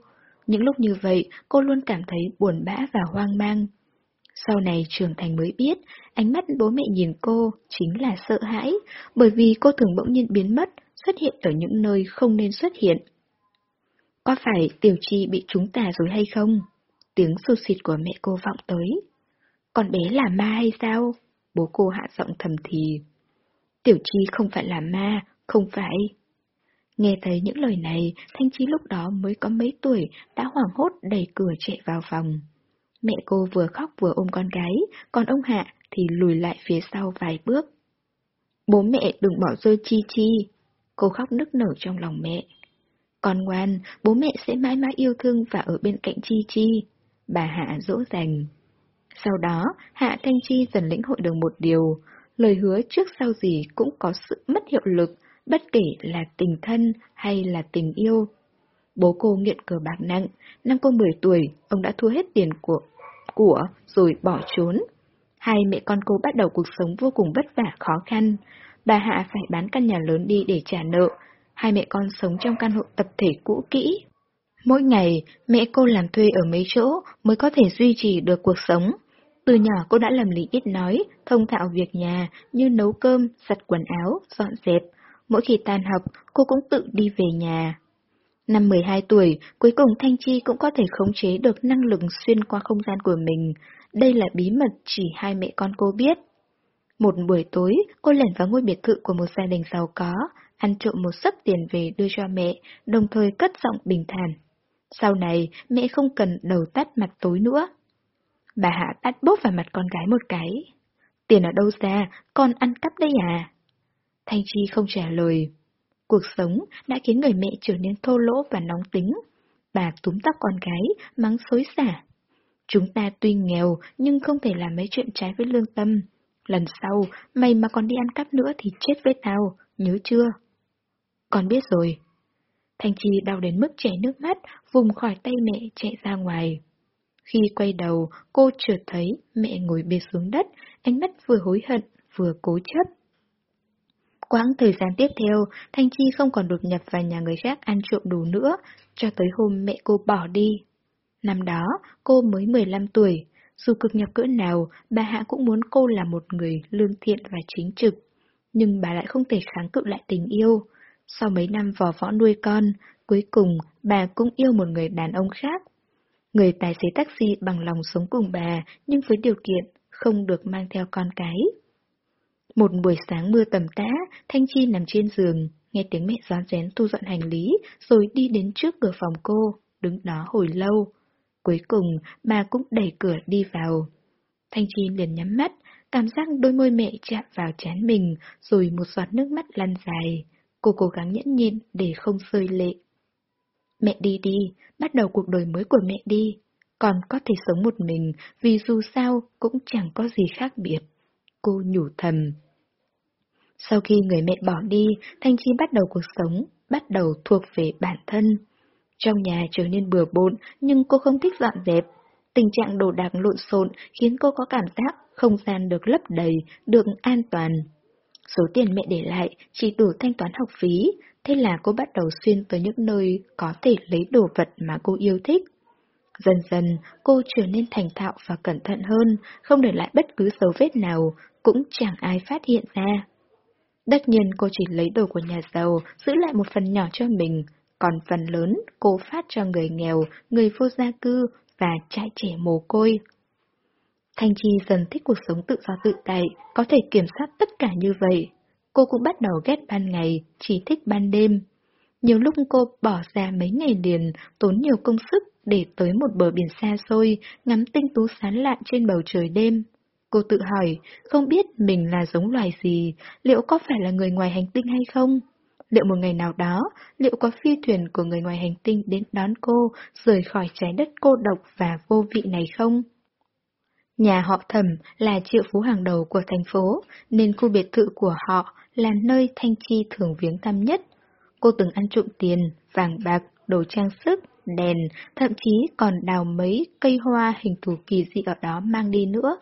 Những lúc như vậy, cô luôn cảm thấy buồn bã và hoang mang. Sau này trưởng thành mới biết, ánh mắt bố mẹ nhìn cô chính là sợ hãi, bởi vì cô thường bỗng nhiên biến mất, xuất hiện ở những nơi không nên xuất hiện. Có phải tiểu chi bị chúng tà rồi hay không? Tiếng sụt xịt của mẹ cô vọng tới. Con bé là ma hay sao? Bố cô hạ giọng thầm thì. Tiểu chi không phải là ma, không phải. Nghe thấy những lời này, Thanh Chi lúc đó mới có mấy tuổi, đã hoảng hốt đẩy cửa chạy vào phòng. Mẹ cô vừa khóc vừa ôm con gái, còn ông Hạ thì lùi lại phía sau vài bước. Bố mẹ đừng bỏ rơi Chi Chi. Cô khóc nức nở trong lòng mẹ. Con ngoan, bố mẹ sẽ mãi mãi yêu thương và ở bên cạnh Chi Chi. Bà Hạ dỗ dành. Sau đó, Hạ Thanh Chi dần lĩnh hội được một điều, lời hứa trước sau gì cũng có sự mất hiệu lực, bất kể là tình thân hay là tình yêu. Bố cô nghiện cờ bạc nặng, năm cô 10 tuổi, ông đã thua hết tiền của, của rồi bỏ trốn. Hai mẹ con cô bắt đầu cuộc sống vô cùng vất vả khó khăn. Bà Hạ phải bán căn nhà lớn đi để trả nợ. Hai mẹ con sống trong căn hộ tập thể cũ kỹ. Mỗi ngày, mẹ cô làm thuê ở mấy chỗ mới có thể duy trì được cuộc sống. Từ nhỏ cô đã làm lý ít nói, thông thạo việc nhà như nấu cơm, giặt quần áo, dọn dẹp. Mỗi khi tan học, cô cũng tự đi về nhà. Năm 12 tuổi, cuối cùng Thanh Chi cũng có thể khống chế được năng lực xuyên qua không gian của mình. Đây là bí mật chỉ hai mẹ con cô biết. Một buổi tối, cô lẻn vào ngôi biệt thự của một gia đình giàu có, ăn trộm một sấp tiền về đưa cho mẹ, đồng thời cất giọng bình thản. Sau này, mẹ không cần đầu tắt mặt tối nữa. Bà Hạ tắt bốp vào mặt con gái một cái. Tiền ở đâu ra, con ăn cắp đây à? Thanh Chi không trả lời. Cuộc sống đã khiến người mẹ trở nên thô lỗ và nóng tính. Bà túm tóc con gái, mắng xối xả. Chúng ta tuy nghèo nhưng không thể làm mấy chuyện trái với lương tâm. Lần sau, mày mà còn đi ăn cắp nữa thì chết với tao, nhớ chưa? Con biết rồi. Thanh Chi đau đến mức chảy nước mắt, vùng khỏi tay mẹ chạy ra ngoài. Khi quay đầu, cô chợt thấy mẹ ngồi bệt xuống đất, ánh mắt vừa hối hận, vừa cố chấp. Quãng thời gian tiếp theo, Thanh Chi không còn đột nhập vào nhà người khác ăn trộm đồ nữa, cho tới hôm mẹ cô bỏ đi. Năm đó, cô mới 15 tuổi, dù cực nhập cỡ nào, bà Hạ cũng muốn cô là một người lương thiện và chính trực. Nhưng bà lại không thể kháng cự lại tình yêu. Sau mấy năm vò võ nuôi con, cuối cùng bà cũng yêu một người đàn ông khác. Người tài xế taxi bằng lòng sống cùng bà, nhưng với điều kiện không được mang theo con cái. Một buổi sáng mưa tầm tã, Thanh Chi nằm trên giường, nghe tiếng mẹ rón rén thu dọn hành lý, rồi đi đến trước cửa phòng cô, đứng đó hồi lâu. Cuối cùng, bà cũng đẩy cửa đi vào. Thanh Chi liền nhắm mắt, cảm giác đôi môi mẹ chạm vào chán mình, rồi một giọt nước mắt lăn dài. Cô cố gắng nhẫn nhịn để không rơi lệ. Mẹ đi đi, bắt đầu cuộc đời mới của mẹ đi. Còn có thể sống một mình, vì dù sao cũng chẳng có gì khác biệt. Cô nhủ thầm. Sau khi người mẹ bỏ đi, Thanh Chi bắt đầu cuộc sống, bắt đầu thuộc về bản thân. Trong nhà trở nên bừa bộn, nhưng cô không thích dọn dẹp. Tình trạng đồ đạc lộn xộn khiến cô có cảm giác không gian được lấp đầy, được an toàn. Số tiền mẹ để lại chỉ đủ thanh toán học phí, thế là cô bắt đầu xuyên tới những nơi có thể lấy đồ vật mà cô yêu thích. Dần dần, cô trở nên thành thạo và cẩn thận hơn, không để lại bất cứ dấu vết nào, cũng chẳng ai phát hiện ra. Tất nhiên cô chỉ lấy đồ của nhà giàu, giữ lại một phần nhỏ cho mình, còn phần lớn cô phát cho người nghèo, người vô gia cư và trai trẻ mồ côi. Thanh Chi dần thích cuộc sống tự do tự tại, có thể kiểm soát tất cả như vậy. Cô cũng bắt đầu ghét ban ngày, chỉ thích ban đêm. Nhiều lúc cô bỏ ra mấy ngày liền, tốn nhiều công sức để tới một bờ biển xa xôi, ngắm tinh tú sán lạn trên bầu trời đêm. Cô tự hỏi, không biết mình là giống loài gì, liệu có phải là người ngoài hành tinh hay không? Liệu một ngày nào đó, liệu có phi thuyền của người ngoài hành tinh đến đón cô, rời khỏi trái đất cô độc và vô vị này không? Nhà họ thẩm là triệu phú hàng đầu của thành phố, nên khu biệt thự của họ là nơi Thanh Chi thường viếng thăm nhất. Cô từng ăn trộm tiền, vàng bạc, đồ trang sức, đèn, thậm chí còn đào mấy cây hoa hình thù kỳ dị ở đó mang đi nữa.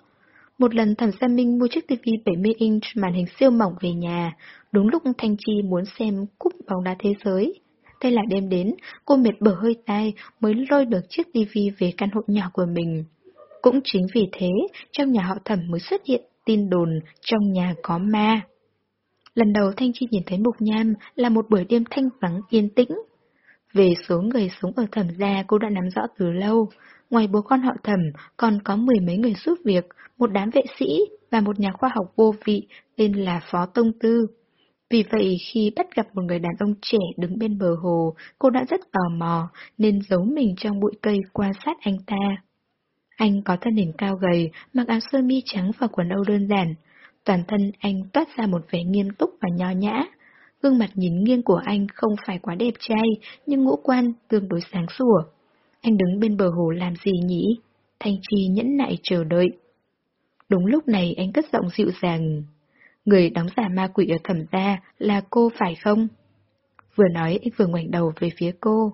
Một lần thẩm Gia Minh mua chiếc TV 70 inch màn hình siêu mỏng về nhà, đúng lúc Thanh Chi muốn xem cúp bóng đá thế giới. Thế là đêm đến, cô mệt bở hơi tai mới lôi được chiếc TV về căn hộ nhỏ của mình. Cũng chính vì thế, trong nhà họ thẩm mới xuất hiện tin đồn trong nhà có ma. Lần đầu Thanh Chi nhìn thấy Mục Nham là một buổi đêm thanh vắng yên tĩnh. Về số người sống ở thẩm gia cô đã nắm rõ từ lâu. Ngoài bố con họ thẩm, còn có mười mấy người giúp việc, một đám vệ sĩ và một nhà khoa học vô vị tên là Phó Tông Tư. Vì vậy khi bắt gặp một người đàn ông trẻ đứng bên bờ hồ, cô đã rất tò mò nên giấu mình trong bụi cây quan sát anh ta. Anh có thân hình cao gầy, mặc áo sơ mi trắng và quần âu đơn giản. Toàn thân anh toát ra một vẻ nghiêm túc và nho nhã. Gương mặt nhìn nghiêng của anh không phải quá đẹp trai, nhưng ngũ quan tương đối sáng sủa. Anh đứng bên bờ hồ làm gì nhỉ? Thanh Chi nhẫn nại chờ đợi. Đúng lúc này anh cất giọng dịu dàng. Người đóng giả ma quỷ ở thẩm gia là cô phải không? Vừa nói anh vừa ngoảnh đầu về phía cô.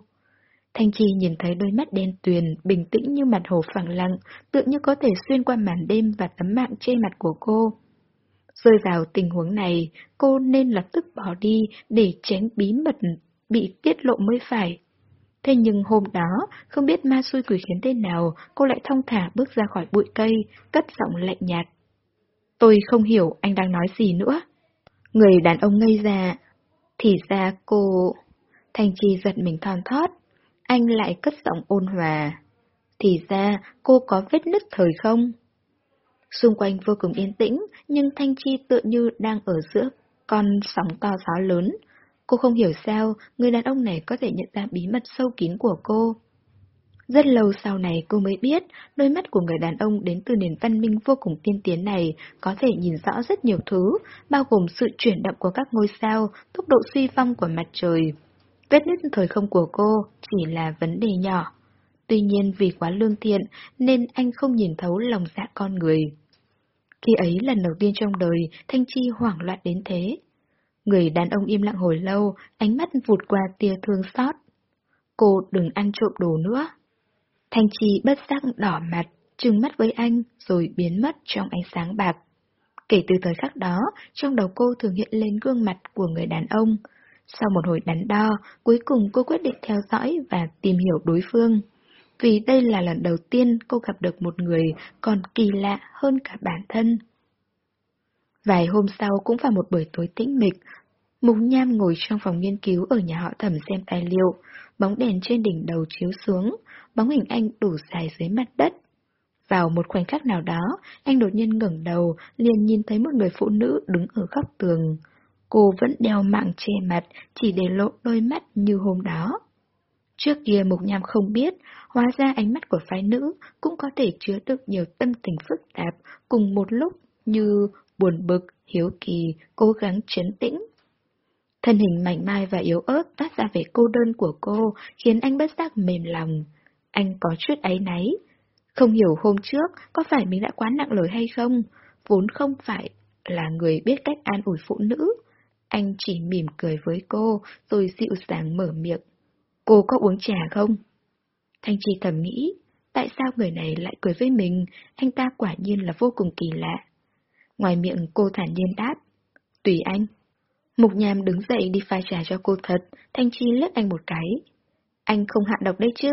Thanh Chi nhìn thấy đôi mắt đen tuyền, bình tĩnh như mặt hồ phẳng lặng, tự như có thể xuyên qua màn đêm và tấm mạng trên mặt của cô. Rơi vào tình huống này, cô nên lập tức bỏ đi để tránh bí mật bị tiết lộ mới phải. Thế nhưng hôm đó, không biết ma xui quỷ khiến thế nào, cô lại thong thả bước ra khỏi bụi cây, cất giọng lạnh nhạt. Tôi không hiểu anh đang nói gì nữa. Người đàn ông ngây ra. Thì ra cô... Thanh Chi giật mình thon thót. Anh lại cất giọng ôn hòa. Thì ra cô có vết nứt thời không? Xung quanh vô cùng yên tĩnh, nhưng Thanh Chi tựa như đang ở giữa con sóng to gió lớn. Cô không hiểu sao người đàn ông này có thể nhận ra bí mật sâu kín của cô. Rất lâu sau này cô mới biết, đôi mắt của người đàn ông đến từ nền văn minh vô cùng tiên tiến này có thể nhìn rõ rất nhiều thứ, bao gồm sự chuyển động của các ngôi sao, tốc độ suy vong của mặt trời. Vết nứt thời không của cô chỉ là vấn đề nhỏ. Tuy nhiên vì quá lương thiện nên anh không nhìn thấu lòng dạ con người. Khi ấy lần đầu tiên trong đời, Thanh Chi hoảng loạn đến thế. Người đàn ông im lặng hồi lâu, ánh mắt vụt qua tia thương xót. Cô đừng ăn trộm đồ nữa. Thanh Chi bất giác đỏ mặt, trừng mắt với anh rồi biến mất trong ánh sáng bạc. Kể từ thời khắc đó, trong đầu cô thường hiện lên gương mặt của người đàn ông. Sau một hồi đắn đo, cuối cùng cô quyết định theo dõi và tìm hiểu đối phương. Vì đây là lần đầu tiên cô gặp được một người còn kỳ lạ hơn cả bản thân. Vài hôm sau cũng vào một buổi tối tĩnh mịch, Mục Nham ngồi trong phòng nghiên cứu ở nhà họ thẩm xem tài liệu, bóng đèn trên đỉnh đầu chiếu xuống, bóng hình anh đủ dài dưới mặt đất. Vào một khoảnh khắc nào đó, anh đột nhiên ngẩng đầu, liền nhìn thấy một người phụ nữ đứng ở góc tường. Cô vẫn đeo mạng che mặt, chỉ để lộ đôi mắt như hôm đó. Trước kia Mục Nham không biết, hóa ra ánh mắt của phái nữ cũng có thể chứa được nhiều tâm tình phức tạp cùng một lúc như buồn bực, hiếu kỳ, cố gắng chấn tĩnh. Thân hình mảnh mai và yếu ớt phát ra vẻ cô đơn của cô khiến anh bất giác mềm lòng. Anh có chút ấy náy. Không hiểu hôm trước có phải mình đã quá nặng lời hay không, vốn không phải là người biết cách an ủi phụ nữ. Anh chỉ mỉm cười với cô rồi dịu dàng mở miệng. Cô có uống trà không? Thanh Chi thầm nghĩ, tại sao người này lại cười với mình, anh ta quả nhiên là vô cùng kỳ lạ. Ngoài miệng cô thản nhiên đáp, tùy anh. Mục nhàm đứng dậy đi pha trà cho cô thật, Thanh Chi liếc anh một cái. Anh không hạ độc đấy chứ?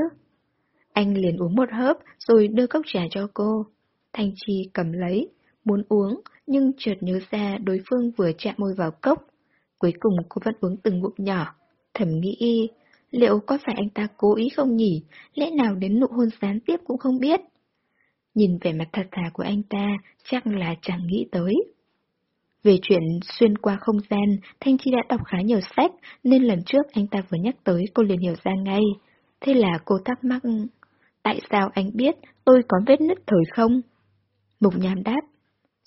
Anh liền uống một hớp rồi đưa cốc trà cho cô. Thanh Chi cầm lấy, muốn uống, nhưng chợt nhớ ra đối phương vừa chạm môi vào cốc. Cuối cùng cô vẫn uống từng ngụm nhỏ. Thầm nghĩ, liệu có phải anh ta cố ý không nhỉ? Lẽ nào đến nụ hôn gián tiếp cũng không biết? Nhìn vẻ mặt thật thà của anh ta, chắc là chẳng nghĩ tới. Về chuyện xuyên qua không gian, Thanh Chi đã đọc khá nhiều sách, nên lần trước anh ta vừa nhắc tới cô liền hiểu ra ngay. Thế là cô thắc mắc, tại sao anh biết tôi có vết nứt thời không? Mục nhàm đáp,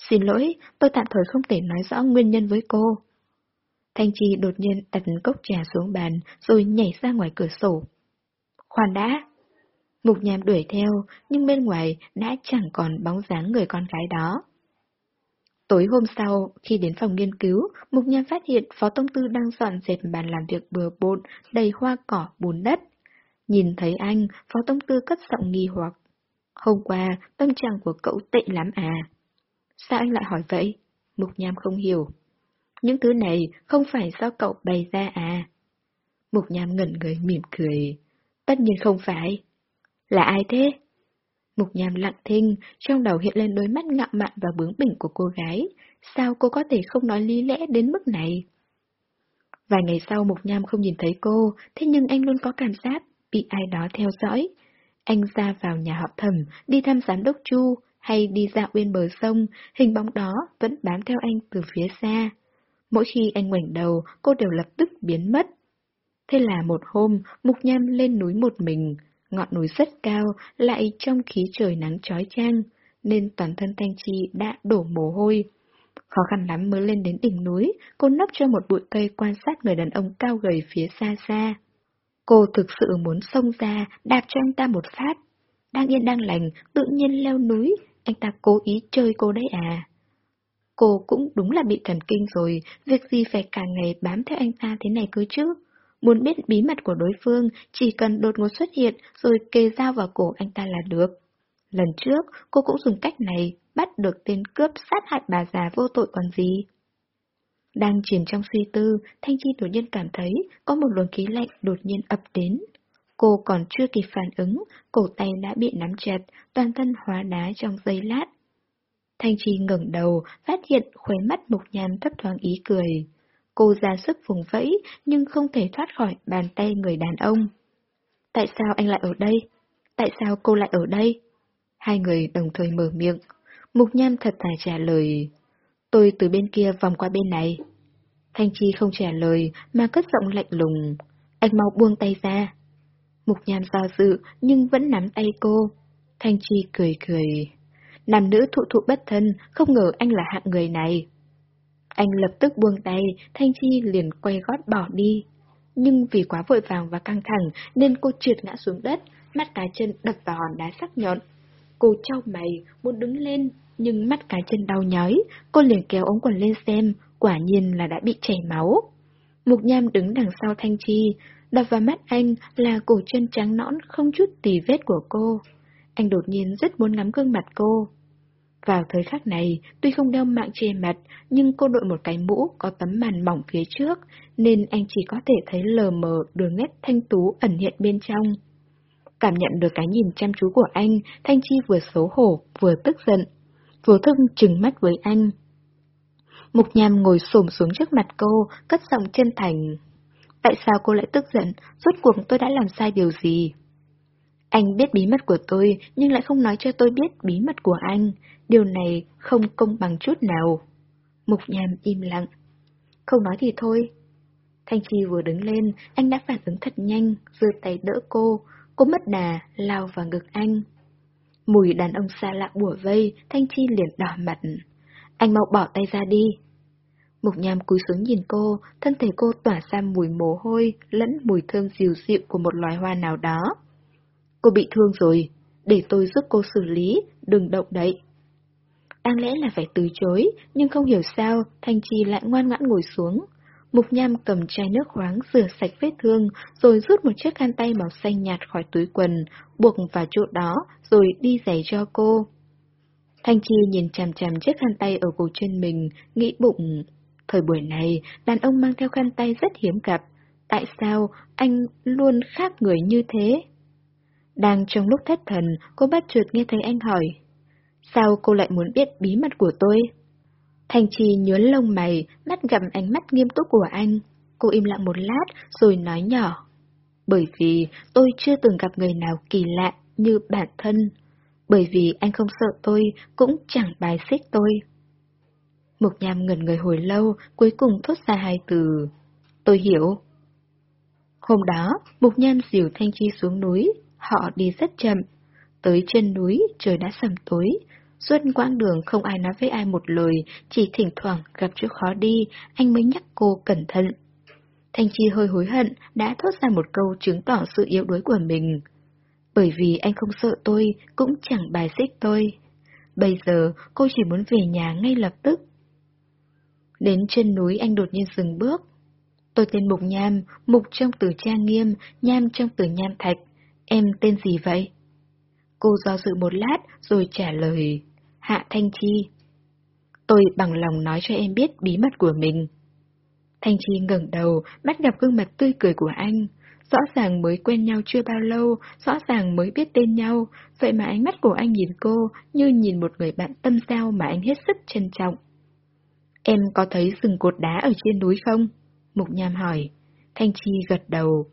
xin lỗi, tôi tạm thời không thể nói rõ nguyên nhân với cô. Thanh Chi đột nhiên đặt cốc trà xuống bàn, rồi nhảy ra ngoài cửa sổ. Khoan đã! Mục nhàm đuổi theo, nhưng bên ngoài đã chẳng còn bóng dáng người con gái đó. Tối hôm sau, khi đến phòng nghiên cứu, Mục Nham phát hiện Phó Tông Tư đang dọn dẹp bàn làm việc bừa bộn, đầy hoa cỏ, bùn đất. Nhìn thấy anh, Phó Tông Tư cất giọng nghi hoặc. Hôm qua, tâm trạng của cậu tệ lắm à? Sao anh lại hỏi vậy? Mục Nham không hiểu. Những thứ này không phải do cậu bày ra à? Mục Nham ngẩn người mỉm cười. Tất nhiên không phải. Là ai thế? Mục nhàm lặng thinh, trong đầu hiện lên đôi mắt ngạo mạn và bướng bỉnh của cô gái. Sao cô có thể không nói lý lẽ đến mức này? Vài ngày sau Mục Nham không nhìn thấy cô, thế nhưng anh luôn có cảm giác bị ai đó theo dõi. Anh ra vào nhà họ thẩm, đi thăm giám đốc Chu, hay đi dạo bên bờ sông, hình bóng đó vẫn bám theo anh từ phía xa. Mỗi khi anh ngoảnh đầu, cô đều lập tức biến mất. Thế là một hôm, Mục Nham lên núi một mình, ngọn núi rất cao, lại trong khí trời nắng chói chang, nên toàn thân Thanh Chi đã đổ mồ hôi. Khó khăn lắm mới lên đến đỉnh núi, cô nấp cho một bụi cây quan sát người đàn ông cao gầy phía xa xa. Cô thực sự muốn xông ra, đạp cho anh ta một phát. Đang yên đang lành, tự nhiên leo núi, anh ta cố ý chơi cô đấy à. Cô cũng đúng là bị thần kinh rồi, việc gì phải cả ngày bám theo anh ta thế này cơ chứ. Muốn biết bí mật của đối phương, chỉ cần đột ngột xuất hiện rồi kề dao vào cổ anh ta là được. Lần trước, cô cũng dùng cách này, bắt được tên cướp sát hại bà già vô tội còn gì. Đang chìm trong suy tư, Thanh Chi đột nhiên cảm thấy có một luồng khí lạnh đột nhiên ập đến. Cô còn chưa kịp phản ứng, cổ tay đã bị nắm chặt, toàn thân hóa đá trong giây lát. Thanh Chi ngẩng đầu, phát hiện khóe mắt mục Nham thấp thoáng ý cười. Cô ra sức vùng vẫy, nhưng không thể thoát khỏi bàn tay người đàn ông. Tại sao anh lại ở đây? Tại sao cô lại ở đây? Hai người đồng thời mở miệng. Mục Nham thật thà trả lời. Tôi từ bên kia vòng qua bên này. Thanh Chi không trả lời, mà cất giọng lạnh lùng. Anh mau buông tay ra. Mục Nham do dự, nhưng vẫn nắm tay cô. Thanh Chi cười cười. Nam nữ thụ thụ bất thân, không ngờ anh là hạng người này. Anh lập tức buông tay, Thanh Chi liền quay gót bỏ đi. Nhưng vì quá vội vàng và căng thẳng nên cô trượt ngã xuống đất, mắt cá chân đập vào hòn đá sắc nhọn. Cô trao mày, muốn đứng lên, nhưng mắt cá chân đau nhói, cô liền kéo ống quần lên xem, quả nhiên là đã bị chảy máu. Mục Nham đứng đằng sau Thanh Chi, đập vào mắt anh là cổ chân trắng nõn không chút tì vết của cô. Anh đột nhiên rất muốn ngắm gương mặt cô. Vào thời khắc này, tuy không đeo mạng che mặt, nhưng cô đội một cái mũ có tấm màn mỏng phía trước, nên anh chỉ có thể thấy lờ mờ đường nét thanh tú ẩn hiện bên trong. Cảm nhận được cái nhìn chăm chú của anh, Thanh Chi vừa xấu hổ, vừa tức giận. Vô thức trừng mắt với anh. Mục nham ngồi xổm xuống trước mặt cô, cất giọng chân thành. Tại sao cô lại tức giận? Rốt cuộc tôi đã làm sai điều gì? Anh biết bí mật của tôi, nhưng lại không nói cho tôi biết bí mật của anh. Điều này không công bằng chút nào. Mục nhàm im lặng. Không nói thì thôi. Thanh Chi vừa đứng lên, anh đã phản ứng thật nhanh, giơ tay đỡ cô. Cô mất đà, lao vào ngực anh. Mùi đàn ông xa lạ bùa vây, Thanh Chi liền đỏ mặt. Anh mau bỏ tay ra đi. Mục nham cúi xuống nhìn cô, thân thể cô tỏa ra mùi mồ hôi, lẫn mùi thơm dịu dịu của một loài hoa nào đó. Cô bị thương rồi, để tôi giúp cô xử lý, đừng động đậy. Đáng lẽ là phải từ chối, nhưng không hiểu sao, Thanh Chi lại ngoan ngoãn ngồi xuống. Mục nham cầm chai nước khoáng rửa sạch vết thương, rồi rút một chiếc khăn tay màu xanh nhạt khỏi túi quần, buộc vào chỗ đó, rồi đi giày cho cô. Thanh Chi nhìn chằm chằm chiếc khăn tay ở cổ chân mình, nghĩ bụng. Thời buổi này, đàn ông mang theo khăn tay rất hiếm gặp. Tại sao anh luôn khác người như thế? Đang trong lúc thất thần, cô bắt chuột nghe thấy anh hỏi. Sao cô lại muốn biết bí mật của tôi? Thành trì nhớn lông mày, mắt gặm ánh mắt nghiêm túc của anh. Cô im lặng một lát rồi nói nhỏ. Bởi vì tôi chưa từng gặp người nào kỳ lạ như bản thân. Bởi vì anh không sợ tôi, cũng chẳng bài xích tôi. Mục nham ngẩn người hồi lâu, cuối cùng thốt ra hai từ. Tôi hiểu. Hôm đó, Mục nham dìu Thanh Chi xuống núi, họ đi rất chậm. Tới chân núi, trời đã sầm tối, Suốt quãng đường không ai nói với ai một lời, chỉ thỉnh thoảng gặp chỗ khó đi, anh mới nhắc cô cẩn thận. Thanh Chi hơi hối hận, đã thốt ra một câu chứng tỏ sự yếu đuối của mình. Bởi vì anh không sợ tôi, cũng chẳng bài xích tôi. Bây giờ, cô chỉ muốn về nhà ngay lập tức. Đến chân núi anh đột nhiên dừng bước. Tôi tên Mục Nham, Mục trong từ trang nghiêm, Nham trong từ nham thạch. Em tên gì vậy? Cô do dự một lát rồi trả lời. Hạ Thanh Chi. Tôi bằng lòng nói cho em biết bí mật của mình. Thanh Chi ngẩng đầu, bắt gặp gương mặt tươi cười của anh. Rõ ràng mới quen nhau chưa bao lâu, rõ ràng mới biết tên nhau, vậy mà ánh mắt của anh nhìn cô như nhìn một người bạn tâm giao mà anh hết sức trân trọng. Em có thấy rừng cột đá ở trên núi không? Mục Nham hỏi. Thanh Chi gật đầu.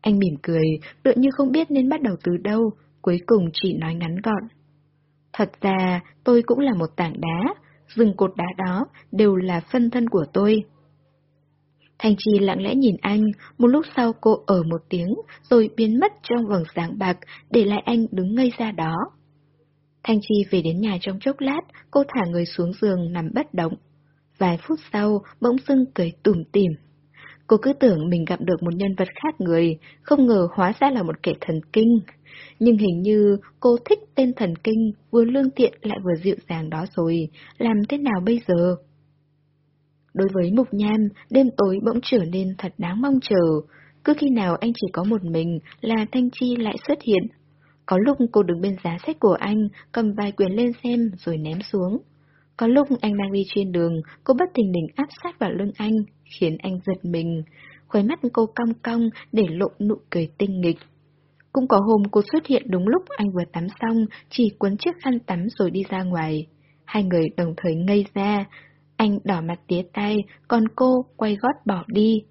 Anh mỉm cười, tựa như không biết nên bắt đầu từ đâu, cuối cùng chỉ nói ngắn gọn. Thật ra, tôi cũng là một tảng đá, rừng cột đá đó đều là phân thân của tôi. Thanh Chi lặng lẽ nhìn anh, một lúc sau cô ở một tiếng, rồi biến mất trong vầng sáng bạc, để lại anh đứng ngây ra đó. Thanh Chi về đến nhà trong chốc lát, cô thả người xuống giường nằm bất động. Vài phút sau, bỗng dưng cười tủm tỉm. Cô cứ tưởng mình gặp được một nhân vật khác người, không ngờ hóa ra là một kẻ thần kinh nhưng hình như cô thích tên thần kinh vừa lương tiện lại vừa dịu dàng đó rồi, làm thế nào bây giờ? Đối với Mục Nham, đêm tối bỗng trở nên thật đáng mong chờ. Cứ khi nào anh chỉ có một mình là Thanh Chi lại xuất hiện. Có lúc cô đứng bên giá sách của anh, cầm vài quyển lên xem rồi ném xuống. Có lúc anh đang đi trên đường, cô bất tình đình áp sát vào lưng anh, khiến anh giật mình. Khóe mắt cô cong cong để lộ nụ cười tinh nghịch. Cũng có hôm cô xuất hiện đúng lúc anh vừa tắm xong, chỉ cuốn chiếc khăn tắm rồi đi ra ngoài. Hai người đồng thời ngây ra, anh đỏ mặt tía tay, còn cô quay gót bỏ đi.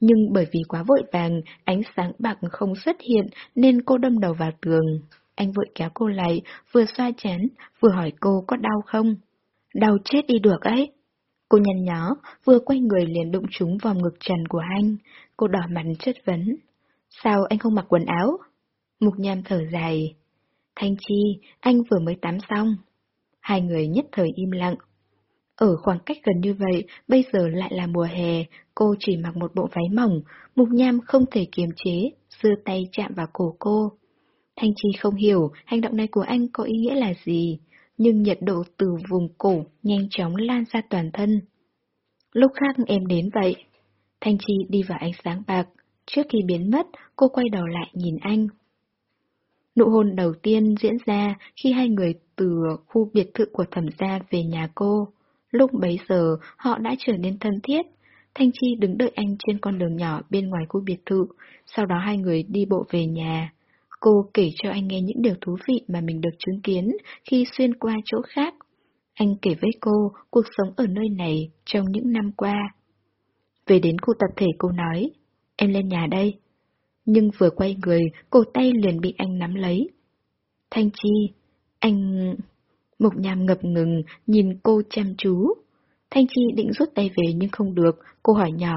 Nhưng bởi vì quá vội vàng, ánh sáng bạc không xuất hiện nên cô đâm đầu vào tường. Anh vội kéo cô lại, vừa xoa chán, vừa hỏi cô có đau không? Đau chết đi được ấy. Cô nhăn nhó, vừa quay người liền đụng trúng vào ngực trần của anh. Cô đỏ mặt chất vấn. Sao anh không mặc quần áo? Mục nham thở dài. Thanh Chi, anh vừa mới tắm xong. Hai người nhất thời im lặng. Ở khoảng cách gần như vậy, bây giờ lại là mùa hè, cô chỉ mặc một bộ váy mỏng, mục nham không thể kiềm chế, đưa tay chạm vào cổ cô. Thanh Chi không hiểu hành động này của anh có ý nghĩa là gì, nhưng nhiệt độ từ vùng cổ nhanh chóng lan ra toàn thân. Lúc khác em đến vậy. Thanh Chi đi vào ánh sáng bạc, Trước khi biến mất, cô quay đầu lại nhìn anh. Nụ hôn đầu tiên diễn ra khi hai người từ khu biệt thự của thẩm gia về nhà cô. Lúc bấy giờ, họ đã trở nên thân thiết. Thanh Chi đứng đợi anh trên con đường nhỏ bên ngoài khu biệt thự, sau đó hai người đi bộ về nhà. Cô kể cho anh nghe những điều thú vị mà mình được chứng kiến khi xuyên qua chỗ khác. Anh kể với cô cuộc sống ở nơi này trong những năm qua. Về đến khu tập thể cô nói, em lên nhà đây. Nhưng vừa quay người, cổ tay liền bị anh nắm lấy. Thanh Chi, anh... Mục nhàm ngập ngừng, nhìn cô chăm chú. Thanh Chi định rút tay về nhưng không được, cô hỏi nhỏ.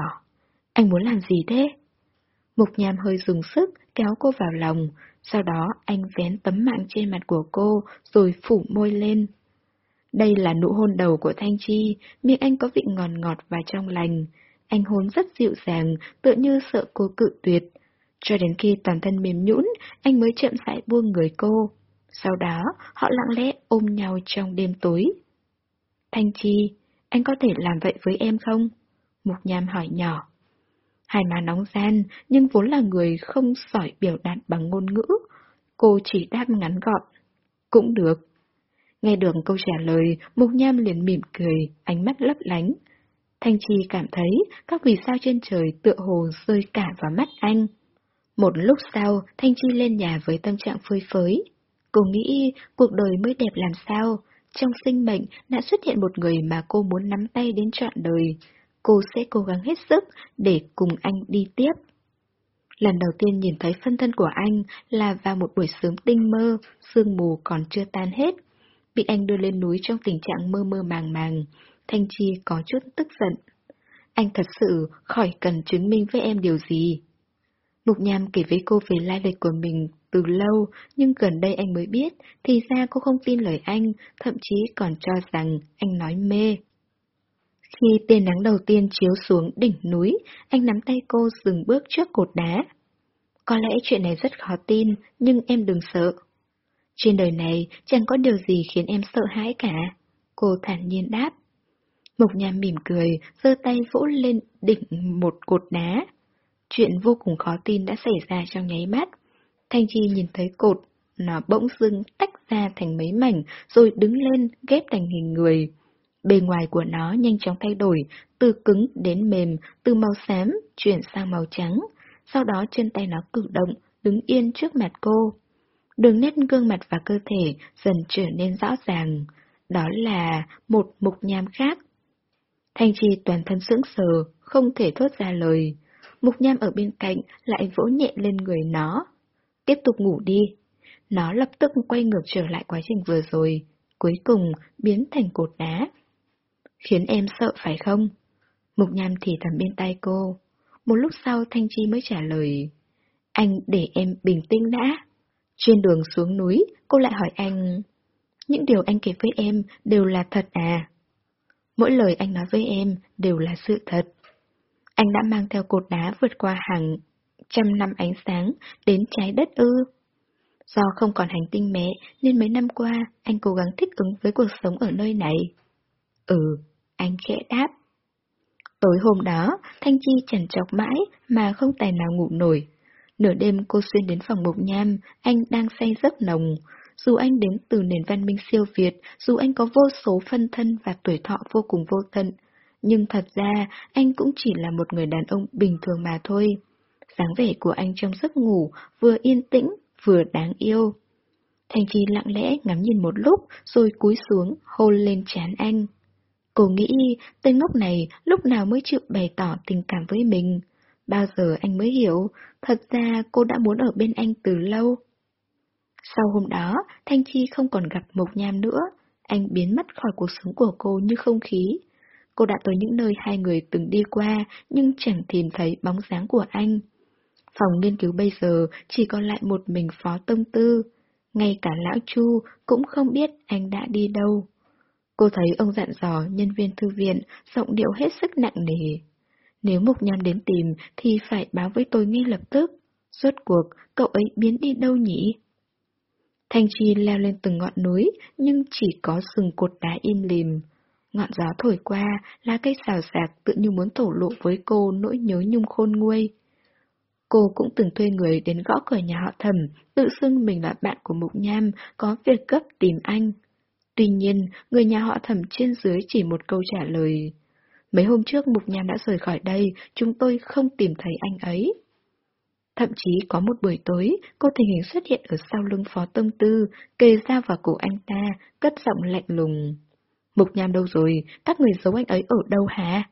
Anh muốn làm gì thế? Mục nhàm hơi dùng sức, kéo cô vào lòng, sau đó anh vén tấm mạng trên mặt của cô, rồi phủ môi lên. Đây là nụ hôn đầu của Thanh Chi, miệng anh có vị ngọt ngọt và trong lành. Anh hôn rất dịu dàng, tựa như sợ cô cự tuyệt. Cho đến khi toàn thân mềm nhũn, anh mới chậm rãi buông người cô. Sau đó, họ lặng lẽ ôm nhau trong đêm tối. Thanh Chi, anh có thể làm vậy với em không? Mục Nham hỏi nhỏ. Hai má nóng gian, nhưng vốn là người không giỏi biểu đạt bằng ngôn ngữ. Cô chỉ đáp ngắn gọn. Cũng được. Nghe được câu trả lời, Mục Nham liền mỉm cười, ánh mắt lấp lánh. Thanh Chi cảm thấy các vì sao trên trời tựa hồ rơi cả vào mắt anh. Một lúc sau, Thanh Chi lên nhà với tâm trạng phơi phới. Cô nghĩ cuộc đời mới đẹp làm sao, trong sinh mệnh đã xuất hiện một người mà cô muốn nắm tay đến trọn đời. Cô sẽ cố gắng hết sức để cùng anh đi tiếp. Lần đầu tiên nhìn thấy phân thân của anh là vào một buổi sớm tinh mơ, sương mù còn chưa tan hết. Bị anh đưa lên núi trong tình trạng mơ mơ màng màng, Thanh Chi có chút tức giận. Anh thật sự khỏi cần chứng minh với em điều gì. Mục Nham kể với cô về lai lịch của mình từ lâu, nhưng gần đây anh mới biết, thì ra cô không tin lời anh, thậm chí còn cho rằng anh nói mê. Khi tia nắng đầu tiên chiếu xuống đỉnh núi, anh nắm tay cô dừng bước trước cột đá. Có lẽ chuyện này rất khó tin, nhưng em đừng sợ. Trên đời này chẳng có điều gì khiến em sợ hãi cả. Cô thản nhiên đáp. Mộc nhàm mỉm cười, giơ tay vỗ lên đỉnh một cột đá. Chuyện vô cùng khó tin đã xảy ra trong nháy mắt. Thanh Chi nhìn thấy cột, nó bỗng dưng tách ra thành mấy mảnh, rồi đứng lên ghép thành hình người. Bề ngoài của nó nhanh chóng thay đổi, từ cứng đến mềm, từ màu xám chuyển sang màu trắng. Sau đó chân tay nó cử động, đứng yên trước mặt cô. Đường nét gương mặt và cơ thể dần trở nên rõ ràng. Đó là một mục nham khác. Thanh Chi toàn thân sững sờ, không thể thốt ra lời. Mục nham ở bên cạnh lại vỗ nhẹ lên người nó. Tiếp tục ngủ đi. Nó lập tức quay ngược trở lại quá trình vừa rồi, cuối cùng biến thành cột đá. Khiến em sợ phải không? Mục nham thì thầm bên tay cô. Một lúc sau Thanh Chi mới trả lời. Anh để em bình tĩnh đã. Trên đường xuống núi, cô lại hỏi anh. Những điều anh kể với em đều là thật à? Mỗi lời anh nói với em đều là sự thật. Anh đã mang theo cột đá vượt qua hàng trăm năm ánh sáng đến trái đất ư. Do không còn hành tinh mẹ nên mấy năm qua anh cố gắng thích ứng với cuộc sống ở nơi này. Ừ, anh khẽ đáp. Tối hôm đó, Thanh Chi chần chọc mãi mà không tài nào ngủ nổi. Nửa đêm cô xuyên đến phòng mục nham, anh đang say giấc nồng. Dù anh đến từ nền văn minh siêu Việt, dù anh có vô số phân thân và tuổi thọ vô cùng vô tận, nhưng thật ra anh cũng chỉ là một người đàn ông bình thường mà thôi. dáng vẻ của anh trong giấc ngủ vừa yên tĩnh, vừa đáng yêu. thanh Chi lặng lẽ ngắm nhìn một lúc rồi cúi xuống hôn lên trán anh. Cô nghĩ tên ngốc này lúc nào mới chịu bày tỏ tình cảm với mình. Bao giờ anh mới hiểu, thật ra cô đã muốn ở bên anh từ lâu. Sau hôm đó, Thanh Chi không còn gặp Mộc Nham nữa, anh biến mất khỏi cuộc sống của cô như không khí. Cô đã tới những nơi hai người từng đi qua, nhưng chẳng tìm thấy bóng dáng của anh. Phòng nghiên cứu bây giờ chỉ còn lại một mình phó tông tư. Ngay cả lão Chu cũng không biết anh đã đi đâu. Cô thấy ông dặn dò nhân viên thư viện, giọng điệu hết sức nặng nề. Nếu Mục Nham đến tìm thì phải báo với tôi ngay lập tức. Rốt cuộc, cậu ấy biến đi đâu nhỉ? Thanh Chi leo lên từng ngọn núi, nhưng chỉ có sừng cột đá im lìm. Ngọn gió thổi qua, lá cây xào xạc tự như muốn thổ lộ với cô nỗi nhớ nhung khôn nguôi. Cô cũng từng thuê người đến gõ cửa nhà họ thẩm, tự xưng mình là bạn của Mục Nham, có việc cấp tìm anh. Tuy nhiên, người nhà họ thẩm trên dưới chỉ một câu trả lời. Mấy hôm trước Mục Nham đã rời khỏi đây, chúng tôi không tìm thấy anh ấy. Thậm chí có một buổi tối, cô tình hình xuất hiện ở sau lưng phó tâm tư, kề ra vào cổ anh ta, cất giọng lạnh lùng. Mục Nham đâu rồi? Các người giấu anh ấy ở đâu hả?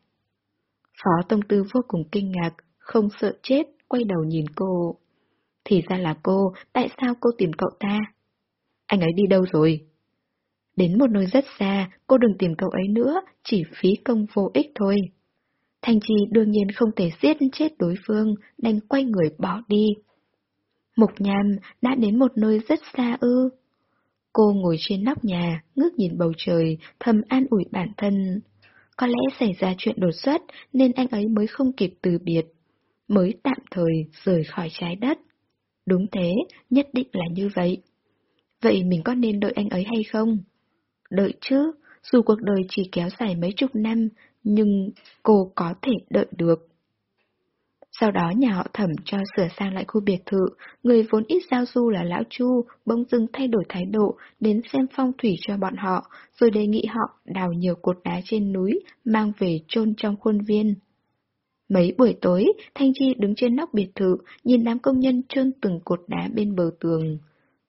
Phó tâm tư vô cùng kinh ngạc, không sợ chết, quay đầu nhìn cô. Thì ra là cô, tại sao cô tìm cậu ta? Anh ấy đi đâu rồi? Đến một nơi rất xa, cô đừng tìm cậu ấy nữa, chỉ phí công vô ích thôi. Thanh Chi đương nhiên không thể giết chết đối phương, đành quay người bỏ đi. Mục nham đã đến một nơi rất xa ư. Cô ngồi trên nóc nhà, ngước nhìn bầu trời, thầm an ủi bản thân. Có lẽ xảy ra chuyện đột xuất nên anh ấy mới không kịp từ biệt, mới tạm thời rời khỏi trái đất. Đúng thế, nhất định là như vậy. Vậy mình có nên đợi anh ấy hay không? Đợi chứ, dù cuộc đời chỉ kéo dài mấy chục năm, nhưng cô có thể đợi được. Sau đó nhà họ thẩm cho sửa sang lại khu biệt thự, người vốn ít giao du là lão Chu, bỗng dưng thay đổi thái độ, đến xem phong thủy cho bọn họ, rồi đề nghị họ đào nhiều cột đá trên núi, mang về chôn trong khuôn viên. Mấy buổi tối, Thanh Chi đứng trên nóc biệt thự, nhìn đám công nhân chôn từng cột đá bên bờ tường.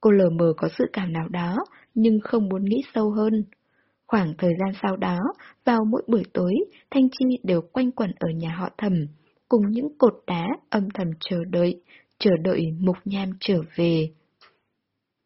Cô lờ mờ có sự cảm nào đó, nhưng không muốn nghĩ sâu hơn. Khoảng thời gian sau đó, vào mỗi buổi tối, Thanh Chi đều quanh quẩn ở nhà họ thẩm, cùng những cột đá âm thầm chờ đợi, chờ đợi Mục Nham trở về.